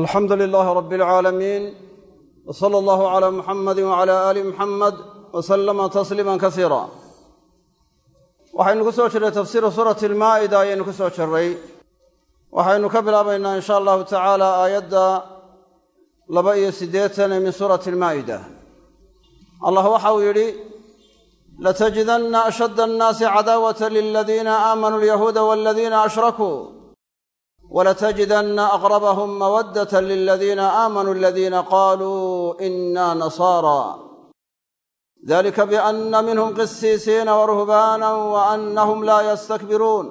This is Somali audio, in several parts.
alxamdu lilaahi rabbi alcaalamiin w sala allahu calaa muxamadi wacala aali muxamed wa sallama tasliiman kasiira waxaynu ku soo jirray tafsiiru suurati almaa'ida ayaynu ku soo jirray. Waxaynu ka bilaabaynaa in sha allahu tacaala aayadda laba iyo siddeetan ee min suurati almaa'ida. Allah waxa uu yidhi latajidanna ashadda annaasi cadaawata liladiina aamanuu alyahuuda waladiina ashrakuu walatajidanna aqrabahum mawaddata liladiina aamanuu aladiina qaaluu inna nasaara dalika bianna minhum qisiisiina waruhbaanan wa annahum laa yastakbiruun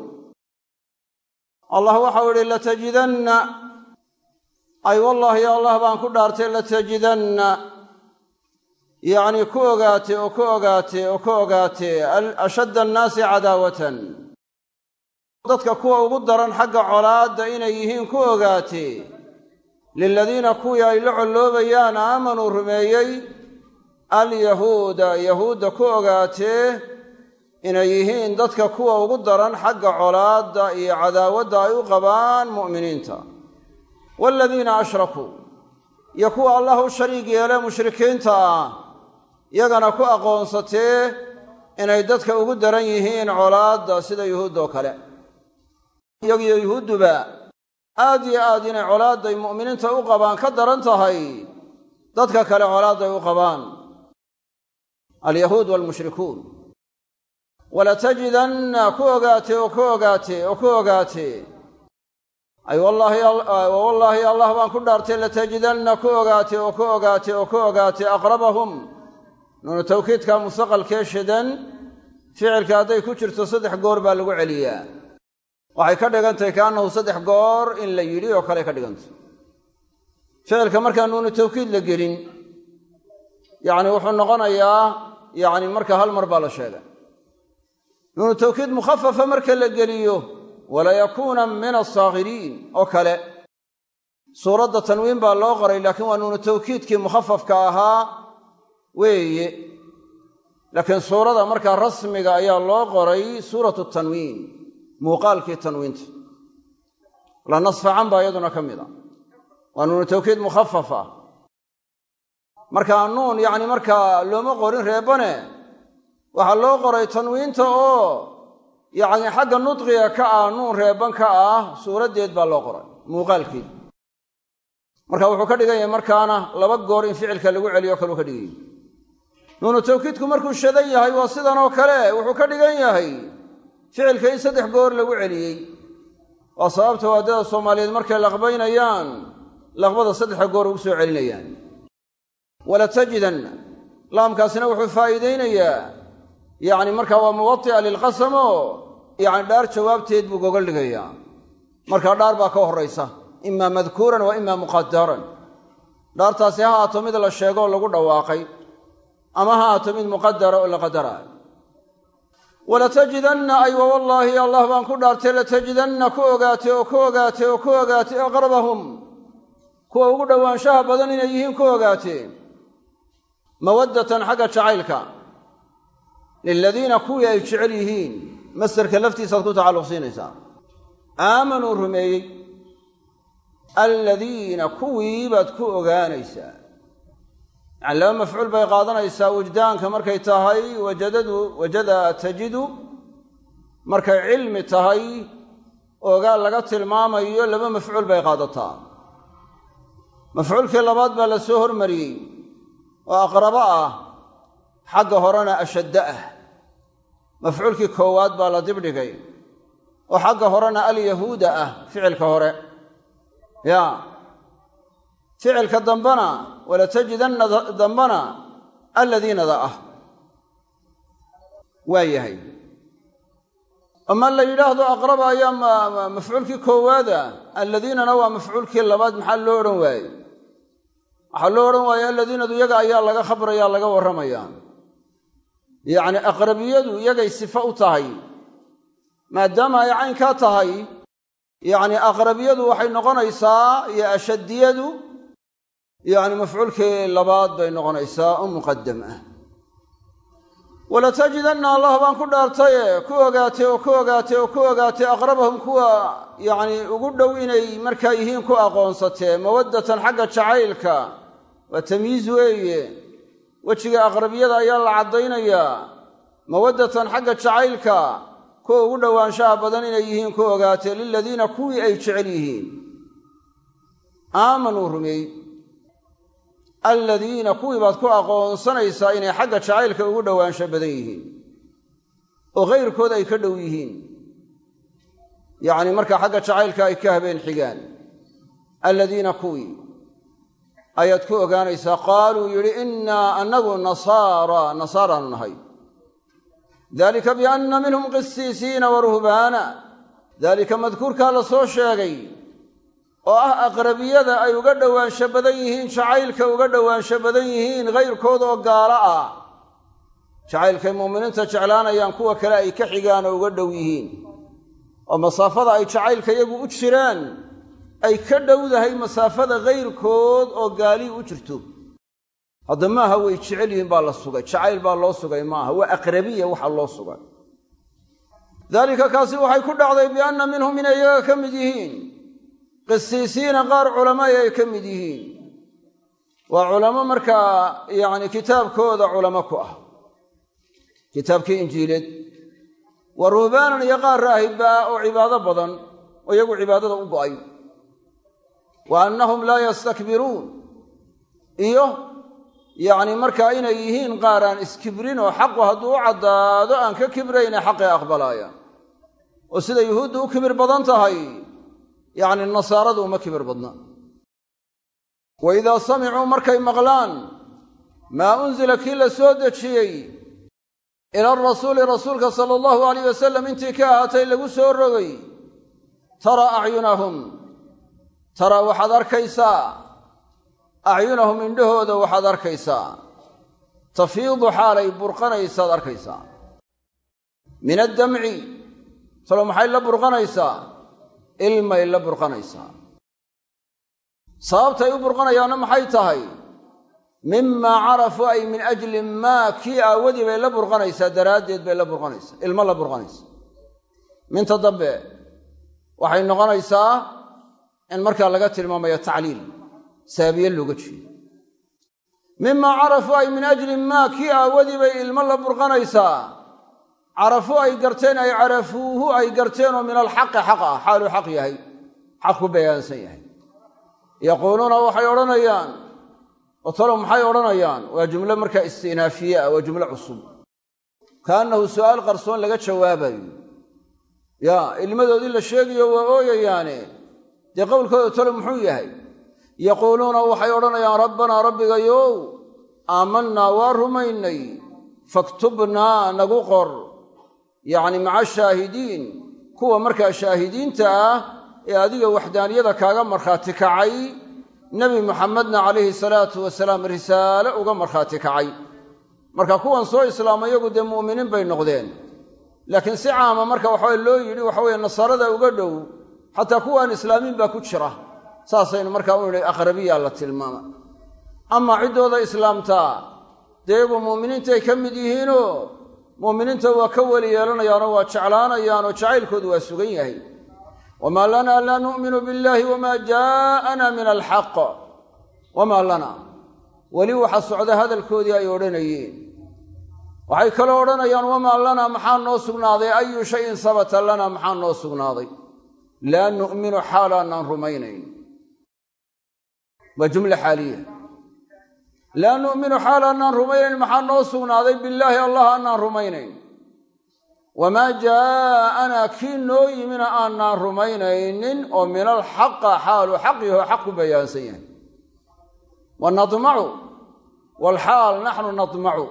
allah waxau yidhi latajidanna ay wallaahi allah baan ku dhaartay latajidanna yacnii ku ogaatee oo ku ogaatee oo ku ogaatee ashadda annaasi cadaawatan dadka kuwa ugu daran xagga colaadda inay yihiin ku ogaatee liladiina kuwii ay la colloobayaan aamanuu rumeeyey alyahuuda yahuudda ku ogaatee inay yihiin dadka kuwa ugu daran xagga colaadda iyo cadaawadda ay u qabaan mu'miniinta. Waaladiina ashrakuu iyo kuwa allah u shariig yeele mushrikiinta ah yagana ku aqoonsatee inay dadka ugu daran yihiin colaadda sida yuhuuddoo kale iyagiyo yuhuudduba aad yo aad inay colaadday mu'miniinta u qabaan ka daran tahay dadka kale colaadday u qabaan. Alyahuud waalmushrikuun walatajidanna ku ogaatee oo ku ogaatee oo ku ogaatee ay wallaahi allah baan ku dhaartay latajidanna ku ogaatee oo ku ogaatee oo ku ogaatee aqrabahum. Nuunu tawkiidka mustaqalkee shidan ficilka hadday ku jirto saddex goor baa lagu celiyaa waxay ka dhigantahay kaannahu saddex goor in la yidhi oo kale ka dhigantay ficilka markaa nuunu tawkiid la gelin yacni wuxuu noqonayaa yacni marka hal mar baa la sheegay. Nuunu tawkiid mukhafafa marka la geliyo walayakuuna min asaakhiriin oo kale. Suuradda tanwiin baa loo qoray laakiin waa nuunu tawkiidkii mukhafafka ahaa weeye. Laakiin suurada markaa rasmiga ayaa loo qoray suuratu tanwiin muuqaalkii tanwiinta. La nasfacan baa iyaduna ka mid a. Waa nuunu tawkiid mukhafaf ah. Markaa nuun yacni markaa looma qorin reebane waxaa loo qoray tanwiinta oo yacni xagga nudqiga ka ah nuun reeban ka ah suuraddeed baa loo qoray muuqaalkeed marka wuxuu ka dhigan yahay markaana laba goor in ficilka lagu celiyo kaluu ka dhigan yahay. Nuunu tawkiidku markuu shadan yahay waa sidan oo kale wuxuu ka dhigan yahay ficilka in saddex goor lagu celiyey. Waa sababta waadada soomaaliyeed markay laqbaynayaan laqbada saddexa goor ugu soo celinayaan. Walatajidanna laamkaasina wuxuu faa'iidaynayaa. Yacni markaa waa muwati'a lilqasam oo yacni dhaar jawaabteed buu gogol dhigayaa. Markaa dhaar baa ka horraysa imaa madkuuran wa imaa muqadaran dhaartaasi ha haato mid la sheego oo lagu dhawaaqay ama ha haato mid muqadara oo la qadaraayo walatajidanna ay wa wallaahi allah baan ku dhaartay latajidanna ku ogaatee oo ku ogaatee oo ku ogaatee aqrabahum kuwa ugu dhowaanshaha badan inay yihiin ku ogaatee mawaddatan xagga jacaylka liladiina kuwii ay jecel yihiin masderka laftiisaad ku tacalluq siinaysaa aamanuu rumeeyey aladiina kuwii baad ku ogaanaysaa yacani laba mafcuul bay qaadanaysaa wujdaanka markay tahay wajadadu wajada tajidu markay cilmi tahay ogaal laga tilmaamayo laba mafcuul bay qaadataa. Mafcuulkii labaad baa la soo hormariyey oo aqrabo ah xagga horena ashadda ah. Mafcuulkii koowaad baa la dibdhigay oo xagga horena alyahuuda ah ficilka hore. Ya ficilka dambana walatajidanna dambana alladiinada ah. Waa yahay. Ama la yidhaahdo aqraba ayaa mafcuulkii koowaada alladiinana waa mafcuulkii labaad maxaa loo odhan waaye waxaa loo odhan waaye alladiinadu iyaga ayaa laga khabraya laga warramaya yacni aqrabiyadu iyagay sifo u tahay maadaama ay caynkaa tahay yacni aqrabiyadu waxay noqonaysaa iyo ashadiyadu yacni mafcuulkii labaad bay noqonaysaa oo muqadam ah. Walatajidanna allah baan ku dhaartaye ku ogaatay oo ku ogaatay oo ku ogaatay aqrabahum kuwa yacni ugu dhow inay markaa yihiin ku aqoonsatee mawaddatan xagga jacaylka waa tamyiiz weeye. Wejiga aqrabiyada ayaa la caddaynayaa mawaddatan xagga jacaylka kuwa ugu dhowaanshaha badan inay yihiin ku ogaatee liladiina kuwii ay jecel yihiin. Aamanuu rumeey aladiina kuwii baad ku aqoonsanaysaa inay xagga jacaylka ugu dhowaansho badan yihiin oo kayrkood ay ka dhow yihiin. Yacni markaa xagga jacaylka ay ka habeen xigaan. Aladiina kuwii ayaad ku ogaanaysaa qaaluu yidhi innaa annagu nasaara nasaaraanu nahay. Dalika bianna minhum qisiisiina wa ruhbaana. Daalika madkuurkaa la soo sheegay oo ah aqrabiyada ay uga dhowaansho badan yihiin jacaylka uga dhowaansho badan yihiin kayrkood oo gaalo ah. Jacaylkay muuminiinta jeclaanayaan kuwa kale ay ka xigaan oo uga dhow yihiin. Oo masaafada ay jacaylka iyagu u jiraan ay ka dhowdahay masaafada kayrkood oo gaalii u jirto. Hadda maaha way jecel yihiin baa la sugay. Jacayl baa loo sugay maaha waa aqrabiya waxa loo sugay. Daalika kaasi waxay ku dhacday bianna minhum inay iyaga ka mid yihiin qisiisiina qaar culamai ay ka mid yihiin. Waa culamo markaa yacni kitaabkooda culamo ku ah. Kitaabkii injiileed wa ruhbaanan iyo qaar raahibaa oo cibaado badan oo iyagu cibaadada u go'ay wa annahum laa yastakbiruun. Iyo yacni markaa inay yihiin qaar aan iskibrin oo xaqu hadduu u caddaado aan ka kibrayne xaqii aqbalaayaan. Oo sida yuhuuddu u kibir badan tahay yacni nasaaradu uma kibir badna. Wa idaa samicuu markay maqlaan maa unzila kii la soo dejiyey ila arasuuli rasuulka sala allahu alayh wasalam intii ka ahaatay lagu soo rogay? Tara acyunahum taraa waxaad arkaysaa. Acyunahum indhahooda waxaad arkaysaa. Tafiidu xaalay burqanaysaad arkaysaa. Min addamci. Talo maxay la burqanaysaa ilmay la burqanaysaa. Sababtay u burqanayaanna maxay tahay? Mimaa carafuu ay min ajli maa kii aawadii bay la burqanaysaa daraaddeed bay la burqanaysaa. Ilmo la burqanaysaa minta dambe waxay noqonaysaa in markaa laga tilmaamayo tacliil sababiye looga jeedo. Mimaa carafuu ay min ajli maa kii aawadii bay ilmo la burqanaysaa carafuu ay garteen ay carafuuhu ay garteen oo min alxaqi xaq ah xaaluu xaq yahay xaq ku bayaansan yahay. Yaquuluuna waxay odhanayaan oo talow maxay odhanayaan? Waa jumlo markaa istinaafiye ah waa jumlo cusub. Kaannahu su'aal qarsoon laga jawaabayo. Yaa ilmadoodii la sheegayo waa ooyayaane dee qowlkooda talow muxuu yahay? Yaquuluuna waxay odhanayaan rabbanaa rabbigayow aamannaa waa rumaynay faktubnaa nagu qor yacni maca shaahidiin. Kuwa markaa shaahidiinta ah ee adiga waxdaaniyada kaaga markhaati kacay nebi muxamedna calayhi salaatu wasalaam risaale uga markhaati kacay. Marka kuwan soo islaama iyagu dee mu'miniin bay noqdeen. Laakiin si caama marka waxaweye loo yidhi waxa weye nasaarada uga dhow xataa kuwaan islaamiin baa ku jira. Saasaynu markaa u nidhi aqrabiya la tilmaama. Amaa ciddooda islaamtaa dee iyagu mu'miniintay ka mid yihiinoo mu'miniinta waa ka weli yeelanayaanoo waa jeclaanayaanoo jacaylkoodu waa sugan yahay. Wamaa lanaa laa nu'minu biاllaahi wamaa jaa'ana min alxaq wamaa lana. Weli waxa socda hadalkoodii ay odhanayeen. Waxay kaloo odhanayaan wamaa lanaa maxaa noo sugnaaday? Ayu shayin sabata lana maxaa noo sugnaaday? Laa nu'minu xaalaanaan rumaynayn. Waa jumla xaaliya laa nu'minu xaalaanaan rumaynayn maxaa noo sugnaaday billaahi allah aanaan rumaynayn wamaa jaa'anaa kii noo yimina aanaan rumaynaynin oo min alxaqa xaalu xaq yaho xaq ku bayaansan yahay wa nadmacu walxaal naxnu nadmacu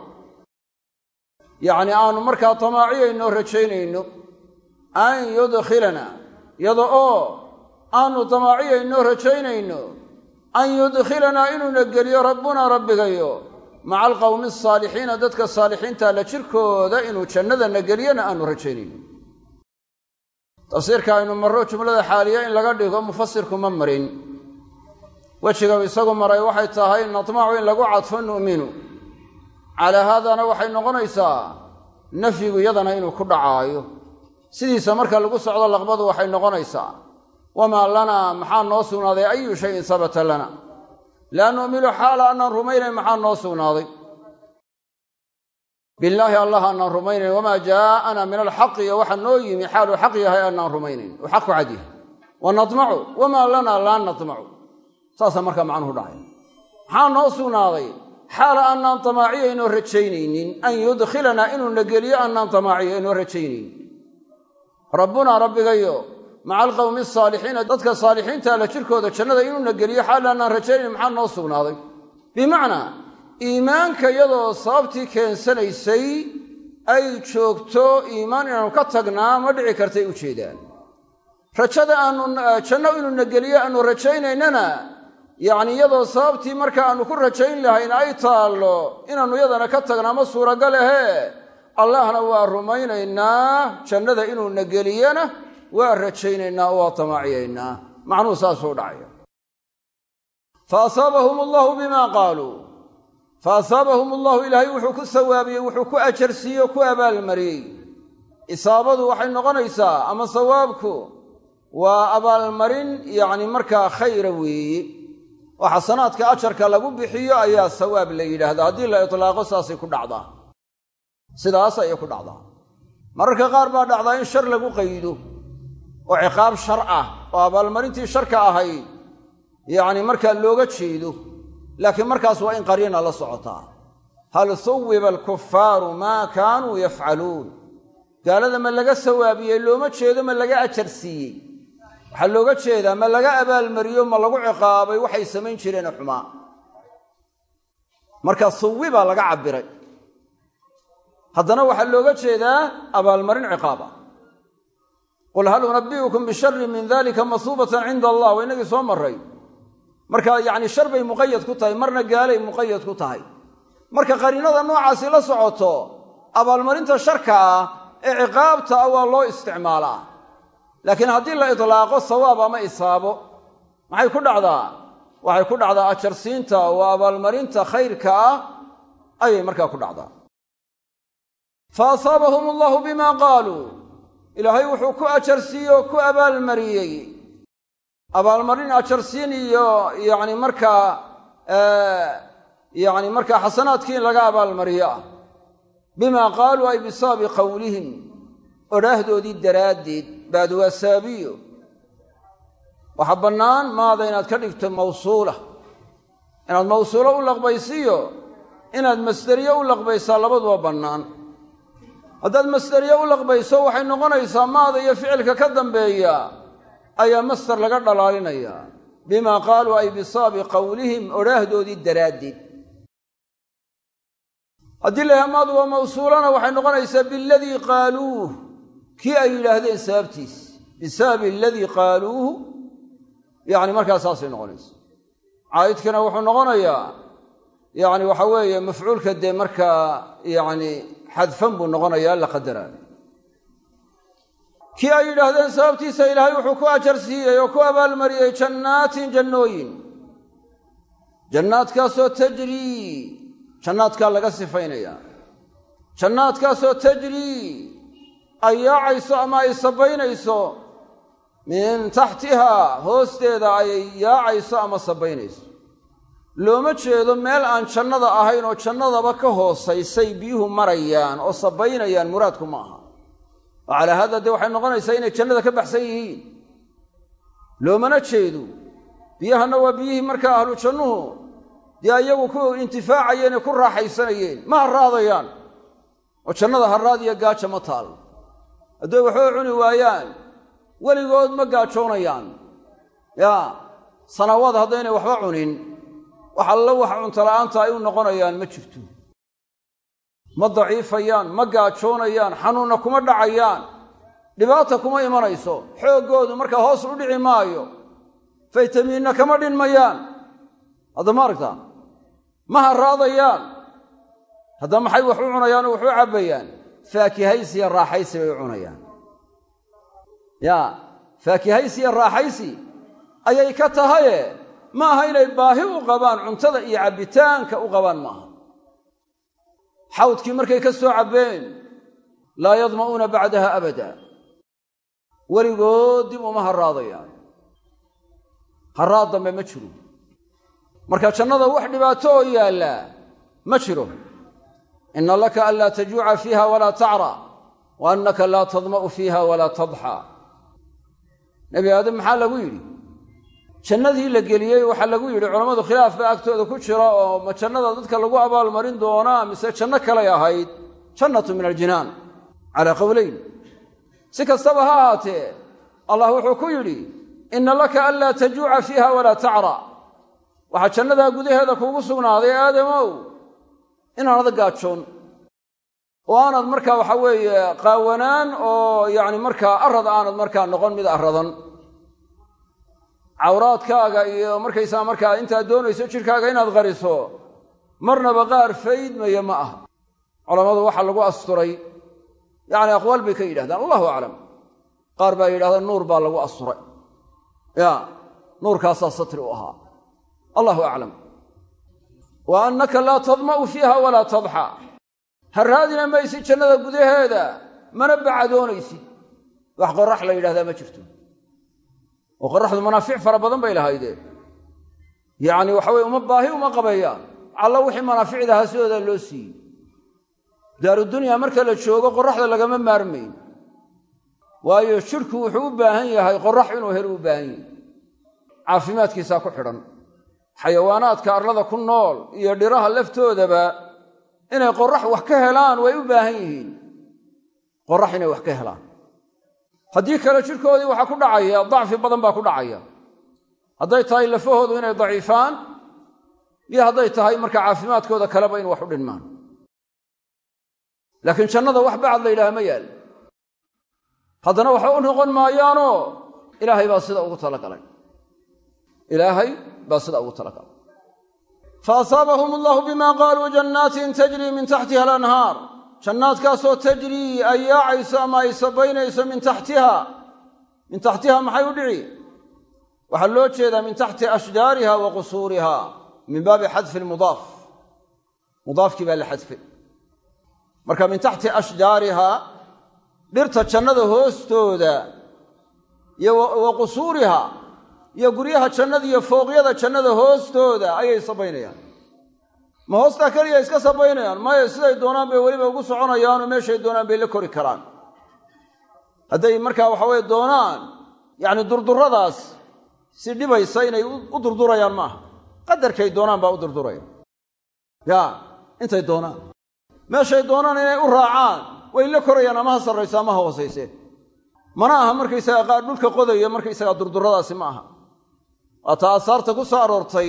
yacnii aanu markaa tamaaciyayno rajaynayno an yudkhilana yada oo aanu tamaaciyayno rajaynayno an yudkhilanaa inuuna geliyo rabbunaa rabbigayo maca alqowmi asaalixiina dadka saalixiinta la jirkooda inuu jannadana geliyana aanu rajaynayno tafsiirka aynu marro jumlada xaaliya in laga dhigo mufasirku ma marin wejiga isagu maray waxay tahay natmacu in lagu cadfo nu'minu calaa haadana waxay noqonaysaa nafyigu yadana inuu ku dhacaayo sidiisa marka lagu socdo laqbadu waxay noqonaysaa wamaa lanaa maxaa noo sugnaaday ayu shayin sabata lana laa nu'minu xaala annaan rumaynayn maxaa noo sugnaaday billaahi allah annaan rumaynayn wamaa jaa'ana min alxaqi iyo waxa noo yimi xaaluu xaq yahay annaan rumaynayn uu xaq ku cad yahay wa nadmacu wamaa lanaa laa nadmacu saasaa markaa macnuhu dhacay maxaa noo sugnaaday xaala annaan damaaciyaynoo rajaynaynin an yudkhilanaa inuuna geliyo annaan damaaciyo aynoo rajaynaynin rabbunaa maca alqawmi asaalixiina dadka saalixiinta la jirkooda jannada inuuna geliyo xaal annaan rajaynayn maxaa noo sugnaaday? Bimacnaa iimaanka iyadoo sababtii keensanaysay ay joogto iimaan inaanu ka tagnaa ma dhici kartay u jeedaan. Rajada aanu janno inuuna geliyo aanu rajaynaynana yacni iyadoo sababtii marka aanu ku rajayn lahayn ay taallo inaannu yadana ka tagnaa ma suuragal ahee? Allahna waa rumaynaynaa jannada inuuna geliyana waa rajaynaynaa waa tamaaciyaynaa macnuhu saasuu dhacaya. Fa asaabahum allahu bima qaaluu fa asaabahum allahu ilaahay wuxuu ku sawaabiyey wuxuu ku ajarsiiyey oo ku abaalmariyey. Isaabadu waxay noqonaysaa ama sawaabku waa abaalmarin yacni markaa khayra weeye oo xasanaadka ajarka lagu bixiyo ayaa sawaab la yidhaahdaa. Haddii la itlaaqo saasay ku dhacdaa. Sidaas ayay ku dhacdaa. Mararka qaar baa dhacdaa in shar lagu qaydo oo ciqaab shar ah oo abaalmarintii sharka ahayd yacni markaa looga jeedo laakiin markaas waa in qariina la socotaa. Hal suwiba alkufaaru maa kaanuu yafcaluun. Gaalada ma laga sawaabiyey looma jeedo ma laga ajar siiyey. Waxaa looga jeedaa ma laga abaalmariyo ma lagu ciqaabay waxay samayn jireene xumaa marka suwi baa laga cabbiray. Haddana waxaa looga jeedaa abaalmarin ciqaab qul hal unabbi'ukum bisharri min dalika masuubatan cinda allah waa inagii soo marray. Marka yacni shar bay muqayad ku tahay marna gaalay muqayad ku tahay. Marka qariinada noocaasi la socoto abaalmarinta sharka ah ee ciqaabta ah waa loo isticmaalaa. Laakiin haddii la itlaaqo sawaab ama isaabo. Maxay ku dhacdaa? Waxay ku dhacdaa ajarsiinta oo abaalmarinta khayrka ah ayay markaa ku dhacdaa. Fa bima qaaluu ilaahay wuxuu ku ajarsiiyey oo ku abaalmariyey. Abaalmarin ajarsiin iyo yacni markaa yacni markaa xasanaadkii in laga abaalmariyo. Ah bima qaaluu ay bisababi qowlihim odhaahdoodii daraaddeed baad waa saabiyo waxaa bannaan maada inaad ka dhigto mawsuula. Inaad mawsuulo u laqbaysiyo inaad masderiyo u laqbaysaa labaduba bannaan haddaad masderiyo u laqbayso waxay noqonaysaa maada iyo ficilka ka dambeeya ayaa masder laga dhalaalinayaa bimaa qaaluu ay bisababi qowlihim odhaahdoodii daraaddeed. Haddii la hamaadu waa mawsuulana waxay noqonaysaa biladii qaaluuh kii ay yidhaahdeen sababtiis bisababi aladii qaaluuhu. Yacni markaa saasay noqonaysa caa'idkana wuxuu noqonayaa yacni waxa weeye mafcuulka dee markaa yacni xadfan buu noqonayaa la qadaraayo kii ay yidhaahdeen sababtiisa ilaahay wuxuu ku ajar siiyey oo ku abaalmariyey jannaatin jannooyin. Jannaadkaasoo tajrii jannaadkaa laga sifaynaya jannaadkaasoo tajrii ay yaacayso ama ay sabaynayso min taxtihaa hoosteeda ay yaacayso ama sabaynayso looma jeedo meel aan jannada ahayn oo jannadaba ka hoosaysay biyuhu marayaan oo sabaynayaan muraadku ma aha. Oo calaa haada dee waxay noqonaysaa inay jannada ka baxsan yihiin. Loomana jeedo biyahanna waa biyihii markaa ahlu jannuhu dee iyagu ku intifaacayeen ee ku raaxaysanayeen ma harraadayaan oo jannada harraad iyo gaaja ma taal. Hadday waxba cuni waayaan weligood ma gaajoonayaan. Yaa sanawaad haddaynay waxba cunin wax alla wax cuntala'aanta ay u noqonayaan ma jirto. Ma daciifayaan ma gaajoonayaan xanuunna kuma dhacayaan. Dhibaata kuma imanayso. Xooggoodu markaa hoos u dhici maayo. Faytamiinna kama dhinmayaan hadda ma aragtaa? Ma harraadayaan haddaba maxay wax u cunayaan oo wax u cabbayaan? Faakihaysi iyo raaxaysi bay u cunayaan. Yaa faakihaysi iyo raaxaysi ayay ka tahaye ma aha inay baahi u qabaan cuntada iyo cabbitaanka u qabaan maaha. Xawdkii markay ka soo cabbeen laa yadma'uuna bacdaha abada. Weligood dib uma harraadayaan. Harraad dambe ma jiro. Marka jannada wax dhibaato oo yaallaa ma jiro. Ina laka an laa tajuuca fiiha walaa tacra wa annaka laa tadma'u fiiha walaa tadxaa nebi aadam maxaa lagu yidhi jannadii la geliyey waxaa lagu yidhi culammadu khilaaf baa agtooda ku jira oo ma jannada dadka lagu abaalmarin doonaa mise janno kalay ahayd? Jannatu min aljinaan calaa qowleyn si kastaba ha ahaatee allah wuxuu ku yidhi inna laka an laa tajuuca fiiha walaa tacra. Waxaa jannadaa gudaheeda kuugu sugnaaday aadamow inaanad gaajoon. Oo aanad markaa waxa weeye qaawanaan oo yacni markaa arad aanad markaa noqon mid aradan cawraadkaaga iyo markaysaa markaa intaad doonayso jidhkaaga inaad qariso marnaba qaar faydmaya ma ah culammadu waxaa lagu asturay yacni aqwaal bay ka yidhahdaan allahu aclam. Qaar baa yidhahda nuur baa lagu asturay. Ya nuurkaasaa satri u ahaa. Allahu aclam. Wa annaka laa tadma'u fiiha walaa tadxa. Ha raadina maysid jannada gudaheeda mana bacadoonaysid wax qorax la yidhahdaa ma jirto oo qoraxdu manaafic fara badan bay lahaydee yacni waxa weye uma baahi uma qabeeyaan callo wixii manaaficdahaa sidoodaa loo siiyey daarudunyaa marka la joogo qoraxda lagama maarmayn. Waayo jidhku wuxuu u baahan yahay qorax inuu helo u baahan yahay. Caafimaadkiisaa ku xidhan. Xayawaanaadka arlada ku nool iyo dhiraha laftoodaba inay qorax wax ka helaan way u baahan yihiin. Qorax inay wax ka helaan haddii kale jidhkoodii waxaa ku dhacaya dacfi badan baa ku dhacaya. Hadday tahay lafahoodu inay daciifaan iyo hadday tahay marka caafimaadkooda kaleba in wax u dhinmaan. Laakiin jannada wax bacad la yidhaha ma yaal. Haddana waxba u noqon maayaanoo ilaahay baa sida ugu talagalay. Ilaahay baa sida ugu talagalay. Fa asaabahum allahu bima qaaluu jannaatin tajrii min taxtiha alanhaar jannaadkaasoo tajrii ay yaacayso ama ay sabaynayso min taxtiha. Min taxtiha maxay u dhici? Waxaa loo jeedaa min taxti ashjaariha wa qusuuriha min baabi xadfi lmudaaf mudaafkii baa la xadfay. Marka min taxti ashjaariha dhirta jannada hoostooda iyo wa qusuuriha iyo guryaha jannada iyo fooqyada jannada hoostooda ayay sabaynayaan ma hoostaa keliya iska sabaynayaan. Maya siday doonaan bay weliba ugu soconayaanoo meeshay doonaan bay la kori karaan. Hadday markaa waxa weye doonaan yacni durduradaas si dhibaysa inay u durdurayaan maaha. Qadarkay doonaan baa u durduraya ya intay doonaan. Meeshay doonaan inay u raacaan way la korayaan ama ha sarrayso ama ha hoosayse mana aha markaysaga qaar dhulka qodaya markaysagaa durduradaasi ma aha. Waata aasaarta ku soo aroortay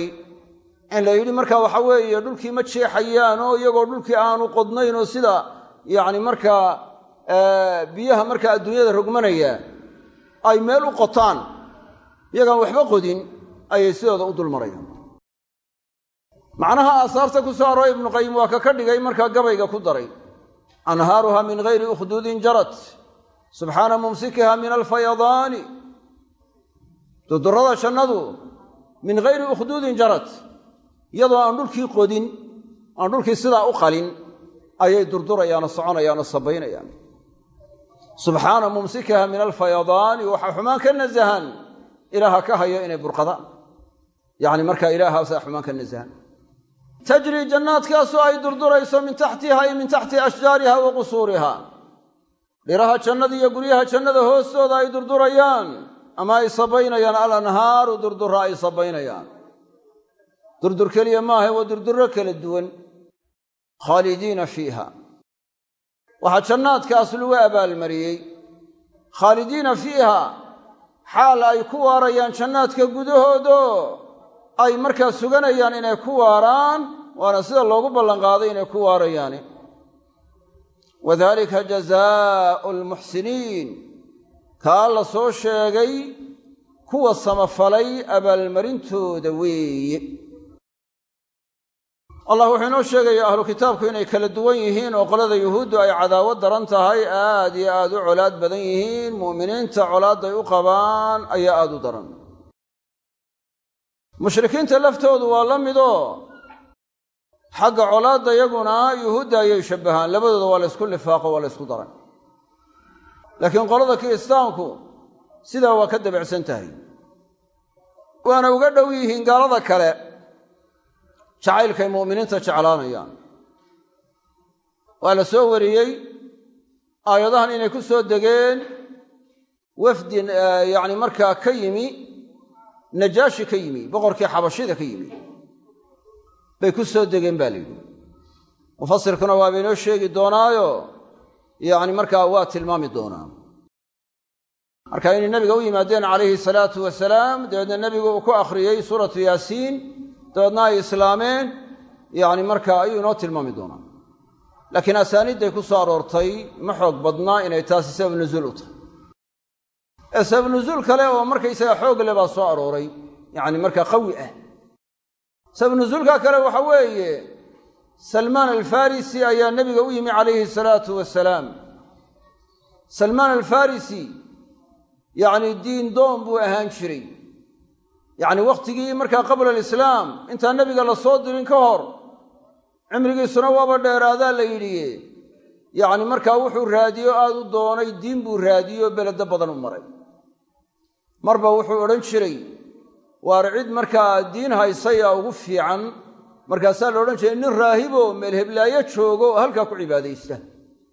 in la yidhi markaa waxa weeye dhulkii ma jeexayaan oo iyagoo dhulkii aanu qodnayn sida yacni markaa biyaha markaa adduunyada rogmanaya ay meel u qotaan iyagaan waxba qodin ayay sidooda u dulmarayaan. Macnaha aasaarta ku soo ibnu qayim waa ka ka dhigay markaa gabayga ku daray. Anhaaruha min gayri ukhduudin jarat subxaana mumsikiha min alfayadaani. Durdurada jannadu min gayri ukhduudin jarat iyadoo aan dhulkii qodin aan dhulkii sidaa u qalin ayay durdurayaanoo soconayaanoo sabaynayaan. Subxaana mumsikaha min alfayadaani waxaa xumaan ka nasahan ilaaha ka hayo inay burqadaan. Yacni markaa ilaahaasaa xumaan ka nasahan. Tajrii jannaadkaasoo ay durdurayso min taxtiha ay min taxti ashjaariha wa qusuuriha dhiraha jannada iyo guryaha jannada hoostooda ay durdurayaan ama ay sabaynayaan alanhaaru durdura ay sabaynayaan durdur keliya maaha waa durdurro kala duwan. Khaalidiina fiiha. Waxaa jannaadkaas lagu abaalmariyey. Khaalidiina fiiha xaal ay ku waarayaan jannaadka gudahoodo. Ay markaa suganayaan inay ku waaraan waana sida loogu ballanqaaday inay ku waarayaani wadalika jazaau almuxsiniin kaa la soo sheegay kuwa samafalay abaalmarintooda weeye allah wuxuu inoo sheegaya ahlu kitaabku inay kala duwan yihiin oo qolada yuhuuddu ay cadaawad daran tahay aad iyo aad u colaad badan yihiin mu'miniinta colaadday u qabaan ayaa aad u daran. Mushrikiinta laftoodu waa la midoo xagga colaadda yaguna yuhuudda ayay shabbahaan labadooda waa laysku lifaaqo waa laysku daran. Laakiin qolada kiristaanku sidaa waa ka dabacsan tahay. Waana uga dhow yihiin gaalada kale jacaylkay mu'miniinta jeclaanayaan. Waa la soo wariyey aayadahan inay ku soo degeen wafdin yacni markaa ka yimi najaashi ka yimi boqorkii xabashida ka yimi. Bay ku soo degeen baa la yidhi. Mufasirkuna waaba inoo sheegi doonaayo yacni markaa waa tilmaami doonaa marka inay nabiga u yimaadeen calayhi salaatu wasalaam dabeedna nebigu uu ku akhriyey suuratu yaasiin dabeedna ay islaameen yacni markaa ayuu inoo tilmaami doonaa. Laakiin asaaniidday ku soo aroortay ma xoog badnaa inay taasi sabab nuzuul u tahay. Ee sabab nuzuul kale oo markaysaga xoog le baa soo arooray yacni markaa qawi ah. Sabab nuzuulka kale waxa weeye salmaan alfarisi ayaa nebiga u yimi calayhi salaatu wasalaam salmaan alfarisi yacni diin doon buu ahaan jiray yacni wakhtigii markaa qabla alislaam intaan nebiga la soo dirin ka hor cimrigiisuna waaba dheeraadaa la yidhi yacni markaa wuxuu raadiyo aad u doonay diin buu raadiyo beledo badan u maray. Marba wuxuu odhan jiray waar cid markaa diin haysaya ugu fiican. Markaasaa la odhan jiray nin raahiboo meelheblaayo joogo oo halkaa ku cibaadaysta.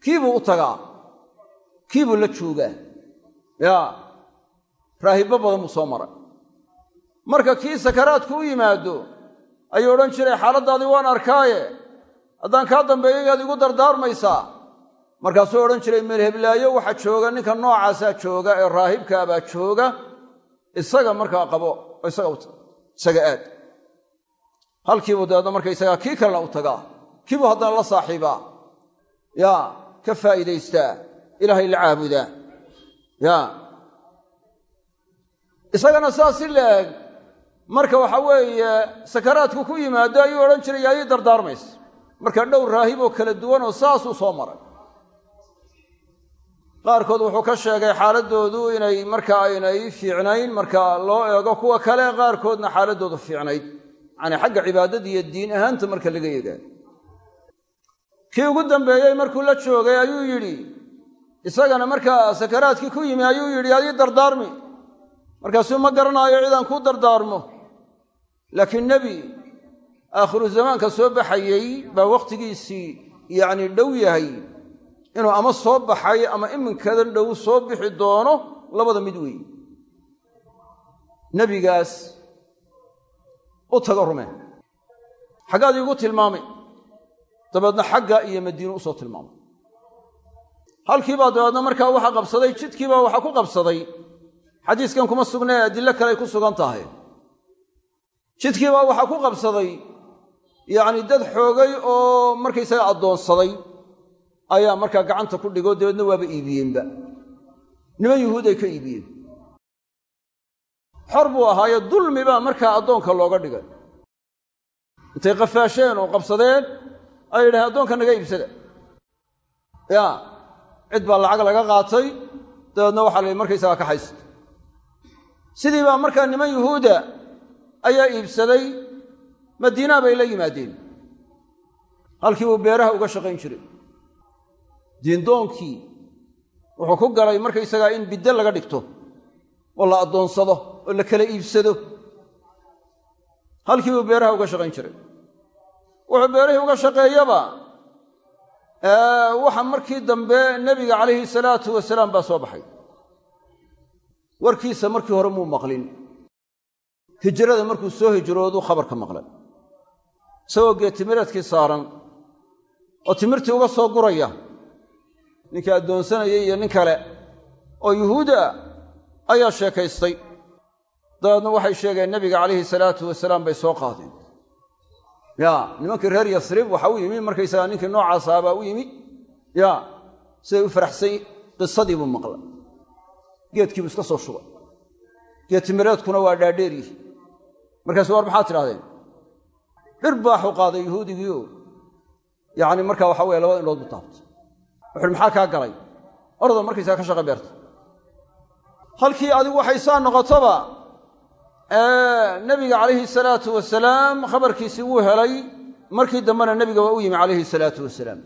Kiibuu u tagaa? Kiibuu la joogaa? Yaa raahibbo badan buu soo maray marka kii sakaraadku u yimaado ayuu odhan jiray xaaladdaadii waan arkaaye. Haddaan kaa dambeeyo yaad igu dardaarmaysaa. Markaasuu odhan jiray meelheblaayo waxa jooga ninka noocaasaa jooga ee raahibkaabaa jooga isaga markaa qabo isaga aad. Halkiibuu dabeedna kii kalena u tagaa. Kiibuu haddana la saaxiibaa. Yaa ka faa'iidaystaa. Ilaahay la caabudaa. Yaa. Isagana saas si la-eg marka waxa weeye sakaraadku ku yimaado ayuu odhan jiray yaa ii dardaarmaysa marka dhowr raahib oo kala duwan oo saasuu soo maray. Qaarkood wuxuu ka sheegay xaaladdoodu inay marka aynay fiicnayn marka loo eego kuwa kale qaarkoodna xaaladdoodu fiicnayd. Yacanii xagga cibaadada iyo diin ahaanta marka laga yegaa kii ugu dambeeyey markuu la joogay ayuu yidhi isagana markaa sakaraadkii ku yimi ayuu yidhi adii dardaarmi. Markaasuu ma garanaayo cidaan kuu dardaarmo laakiin nebi aakhiru zamaanka soo baxayey baa wakhtigiisii yacni dhow yahay inuu ama soo baxay ama iminkadan dhow soo bixi doono labada mid weeye. Nebigaas u tago rumeen xaggaad iigu tilmaamay. Dabeedna xagga iyo madiine u soo tilmaamay. Halkiibaa dabeedna markaa waxa qabsaday jidkiibaa waxa ku qabsaday. Xadiiskan kuma sugnee adillo kale ay ku sugan tahay jidkiibaa waxaa ku qabsaday. Yacni dad xoogay oo markaysaga addoonsaday ayaa markaa gacanta ku dhigo dabeedna waaba iibiyeenba. Niman yuhuuday ka iibiyeen. Xor buu ahaaye dulmi baa markaa addoonka looga dhigay. Intay qafaasheen oo qabsadeen ay yidhahen addoonka naga iibsada. Yaa cid baa lacag laga qaatay dabeedna waxaa la markaysagaa ka haysta. Sidii baa markaa niman yuhuuda ayaa iibsaday madiinaa bay la yimaadeen. Halkii uu beeraha uga shaqayn jiray. Diindoonkii wuxuu ku galay markaysagaa in biddo laga dhigto oo la addoonsado oo la kala iibsado. Halkii uu beeraha uga shaqayn jiray. Wuxuu beerahii uga shaqeeyaba waxa markii dambe nebiga calayhi salaatu wasalaam baa soo baxay. Warkiisa markii hore muu maqlin hijrada markuu soo hijrooduu khabarka maqlay. Isagoo geetimireedkii saaran oo timirtii uga soo guraya ninkii addoonsanayay iyo nin kale oo yuhuuda ayaa sheekaystay. Dabeedna waxay sheegeen nebiga calayhi salaatu wasalaam bay soo qaadeen. Ya nimankii reer yasrib waxa u yimi markaysagaa ninkii noocaas ahabaa u yimi. Ya siday u faraxsay qisadii buu maqlay. Geedkiibuu iska soo shubay. Geedtimireedkuna waa dhaadheeryihi markaasu war maxaad tidhahdeen dhir baaxu qaaday yuhuudigiio yacni markaa waxa weye labada indhood buu taabtay. Wuxuuhi maxaa kaa galay? Ordo markaysaa ka shaqa beerta halkii adigu waxay saa noqotoba nebiga calayhi salaatu wasalaam khabarkiisii wuu helay markii dambena nebiga waa u yimi calayhi salaatu wasalaam.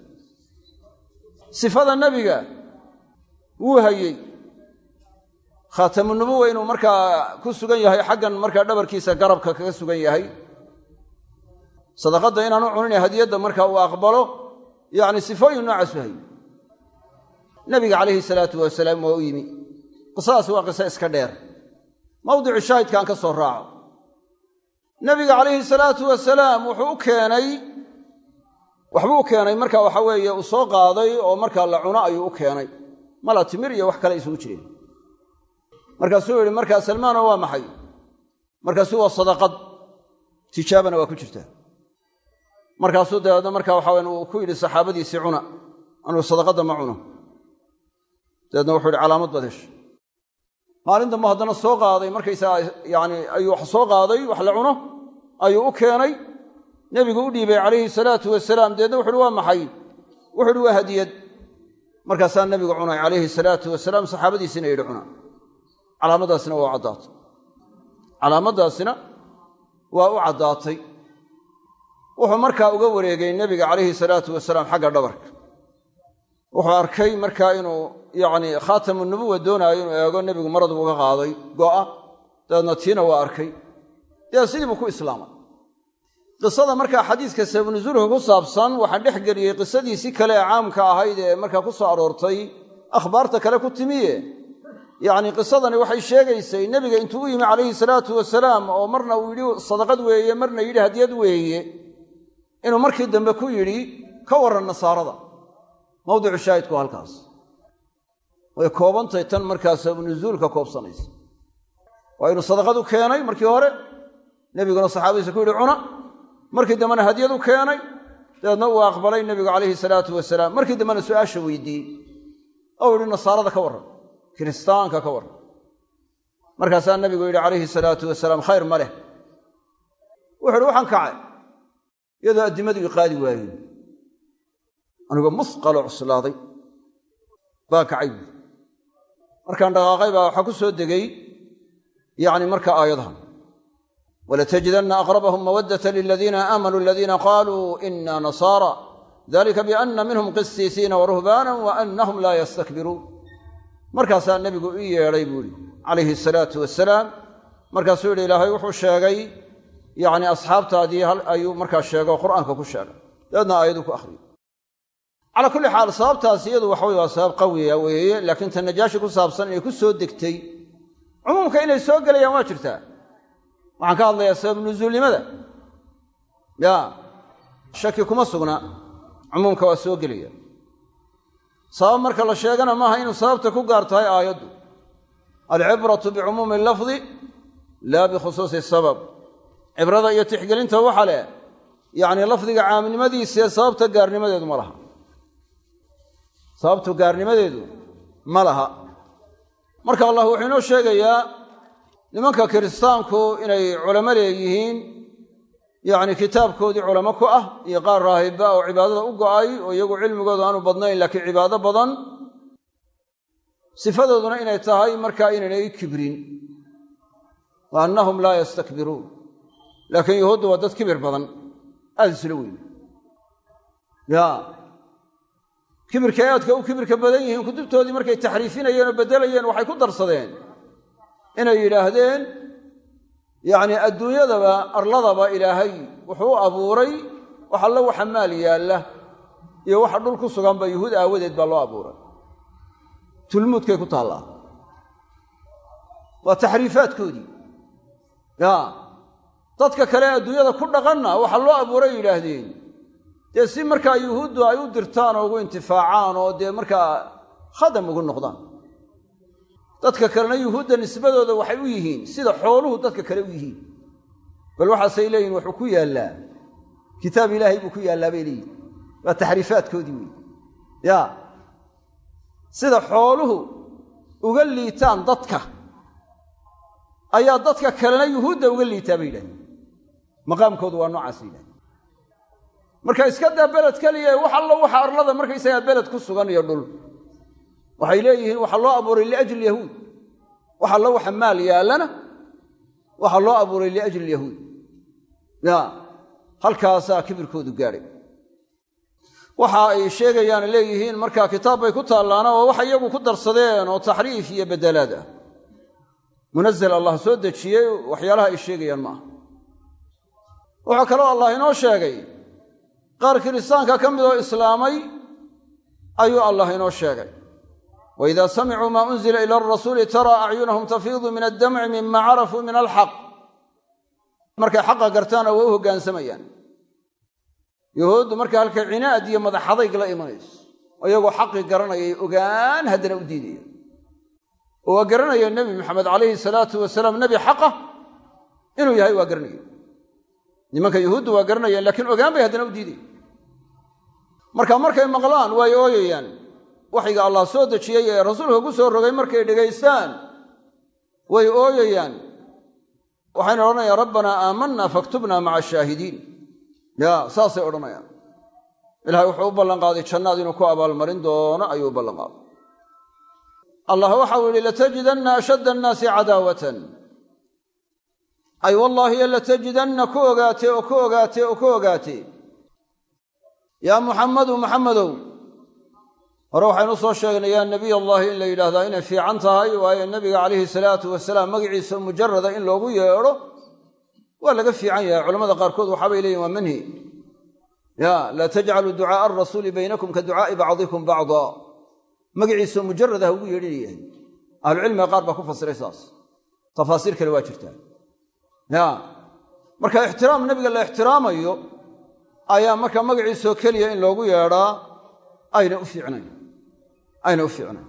Sifada nebiga wuu hayey khaatamunubuwa inuu markaa ku sugan yahay xaggan markaa dhabarkiisa garabka kaga sugan yahay. Sadaqadda inaanu cunin hadiyadda markaa uu aqbalo yacni sifooyin noocaasu hayey nabiga calayhi salaatu wasalaam waa u yimi. Qisadaas waa qiso iska dheer. Mawdicu shaahidkaan ka soo raaco. Nabiga calayhi salaatu wasalaam wuxuu u keenay waxbuu u keenay marka waxa weeye uu soo qaaday oo markaa la cuno ayuu u keenay. Mala timir iyo wax kale isugu jireen markaasuu yidhi markaa salmaano waa maxay? Markaasuu waa sadaqad. Tijaabana waa ku jirtaa markaasuu dabeedna markaa waxa weye uu ku yidhi saxaabadiisii cuna anuu sadaqadda ma cuno. Dabeedna wuxuu yidhi calaamad baad hesha maalin dambe haddana soo qaaday markaysaga yani ayuu wax soo qaaday wax la cuno ayuu u keenay. Nebigu u dhiibay calayhi salaatu wasalaam dabeedna wuxuuhi waa maxay? Wuxu uhi waa hadiyad. Markaasaa nebigu cunay calayhi salaatu wasalaam saxaabadiisina yidhi cuna calaamadaasina waa u caddaatay. Calaamadaasina waa u caddaatay. Wuxuu markaa uga wareegay nebiga calayhi salaatu wasalaam xagga dhabarka. Wuxuu arkay markaa inuu yacni khaatamu nubuwa doonaayo inuu eego nebigu maradu uga qaaday go'a. Dabeedna tiina waa arkay. Dee sidii buu ku islaamay. Qisada markaa xadiiska sababnuzuulka ku saabsan waxaan dhex geliyey qisadiisii kale ee caamka ahayd ee markaa ku soo aroortay akhbaarta kale ku timiye yacni qisadani waxay sheegaysay nebiga intuu u yimi calayhi salaatu wasalaam oo marna uu yidhi sadaqad weeye marna yidhi hadiyad weeye. Inuu markii dambe ku yidhi ka warran nasaarada. Mawdicu shaahidku halkaas. Way koobantahay tan markaa sababnuzuulka koobsanaysa waa inuu sadaqad u keenay markii hore. Nebiguna saxaabadiisa ku yidhi cuna. Markii dambena hadyad u keenay dabeedna uu aqbalay nebigu calayhi salaatu wasalaam. Markii dambena su'aasha weydiiyey ou yidhi nasaarada ka warran kiristaanka ka warran markaasaa nebigu yidhi calayhi salaatu wasalaam khayr ma leh. Wuxu uhi waxaan kacay. Iyadoo addimadu i qaadi waayeen. Anigoo musqaloo cuslaaday. Baan kacay. Buui markaan dhaqaaqay baa waxaa ku soo degay yacni marka aayadahan. Walatajidanna aqrabahum mawaddata liladiina aamanuu aladiina qaaluu ina nasaara. Dalika bianna minhum qisiisiina waruhbaanan wa annahum laa yastakbiruun markaasaa nebigu ii yeedhay buuhi calayhi asalaatu wasalaam markaasuu yidhi ilaahay wuxuu sheegay yacni asxaabtaadii ayuu markaa sheego qur'aanka ku sheegay. Dabeedna aayaduu ku akhriyey calaa kulli xaal sababtaas iyadu waxa weye waa sabab qawiya weeye laakiin ta najaashi ku saabsan inay ku soo degtay cumuumka inay soo gelayaan waa jirtaa. Waxaan ka hadlayaa sabab nusuulnimada ya shaki kuma sugna. Cumuumka waa soo gelaya sabab marka la sheegana maaha inuu sababta ku gaar tahay aayaddu. Alcibratu bicumuumi lafdi laa bikhusuusi sabab. Cibrada iyo tixgelinta waxa leh yacni lafdiga caamnimadiisaee sababta gaarnimadeedu ma laha. Sababtu gaarnimadeedu ma laha. Marka allah wuxuu inoo sheegayaa nimanka kiristaanku inay culamo leeyihiin yacni kitaabkoodii culamo ku ah iyo qaar raahibba oo cibaadada u go'ay oo iyagu cilmigoodu aanu badnayn laakiin cibaado badan sifadooduna inay tahay markaa inaynay kibrin wa annahum laa yastakbiruun. Laakiin yuhuuddu waa dad kibir badan aad isla weyn ya. Kibirkay aadka u kibirka badan yihiin kutubtoodii markay taxriifinayeen oo beddelayeen waxay ku darsadeen inay yidhaahdeen yacni adduunyadaba arladaba ilaahay wuxuu abuuray wax alle waxa maal yaalla iyo waxa dhul ku suganba yuhuud aawadeed baa loo abuuray. Tulmuudkay ku taallaa. Waa taxriifaadkoodii. Ya dadka kale adduunyada ku dhaqanna waxa loo abuuray yidhaahdeen. Dee si markaa yuhuuddu ay u dirtaan oo ugu intifaacaan oo dee markaa khadam ugu noqdaan dadka kalena yuhuudda nisbadooda waxay u yihiin sida xooluhu dadka kale u yihiin. Bal waxaasay leeyihiin wuxuu ku yaallaa. Kitaab ilaahay buu ku yaallaa bay leeyihiin waa taxriifaadkoodii wey ya. Sida xooluhu uga liitaan dadka ayaa dadka kalena yuhuudda uga liitaa bay yidhahdeen. Maqaamkoodu waa noocaasa yidhahdeen. Marka iska daa beled keliya wax allo waxa arlada markaysagaa beled ku sugan iyo dhul waxay leeyihiin waxaa loo abuuray liajli yahuud wax allo waxa maal yaallana waxaa loo abuuray liajli yahuud ya halkaasaa kibirkoodu gaadhay. Waxa ay sheegayaan leeyihiin markaa kitaab bay ku taallaana oo waxa iyagu ku darsadeen oo taxriif iyo bedelaad ah. Munazal allah soo dejiyey waxyaalaha ay sheegayaan ma aha. Wuxuu kaloo allah inoo sheegay qaar kiristaanka ka midoo islaamay ayuu allah inoo sheegay wa idaa samicuu maa unzila ila arasuuli taraa acyunahum tafiidu min addamci mima carafuu min alxaq markay xaqa gartaana waa u hoggaansamayaan yahuuddu markay halkay cinaad iyo madaxadayg la imanayso oo iyagoo xaqii garanayay ogaan haddana u diidaya oo waa garanaya nebi maxamed calayhi salaatu wasalaam nebi xaqa inuu yahay waa garanaya nimanka yuhuuddu waa garanayaan laakiin ogaan bay haddana u marka waxyiga allah soo dejiyey ee rasuulka ku soo rogay markay dhegaystaan way ooyayaan. Waxayna odhanayaan rabbanaa aamanna faktubna maca ashaahidiin ya saasay odhanayaan. Ilahay wuxuu u ballanqaaday jannaad inuu ku abaalmarin doono ayuu u ballanqaaday. Allah waxau yihi latajidanna ashadda annaasi cadaawatan. Ay wallaahi latajidanna ku ogaatee oo ku ogaatee oo ku ogaatee. Yaa muxammadu muxammadow hore waxaynu soo sheegnay yaa in la yidhaahdaa inay fiican tahay waayo nebiga calayhi salaatu wasalaam magaciisa mujarada in loogu yeedho waa laga fiican yahay. Culamada qaarkood waxaabay leeyihiin waa manhi. Ya laa tajcaluu ducaaa arasuuli baynakum ka ducaa'i bacdikum bacda. Magaciisa mujarada ha ugu yeedhinayahay ahlucilmiga qaar baa ku fasiray saas. Tafaasiir kale waa jirtaa. Ya marka ixtiraam nebiga la ixtiraamayo ayaa marka magaciisoo keliya in loogu yeedhaa ayna u fiicnayn ayna u fiicnayn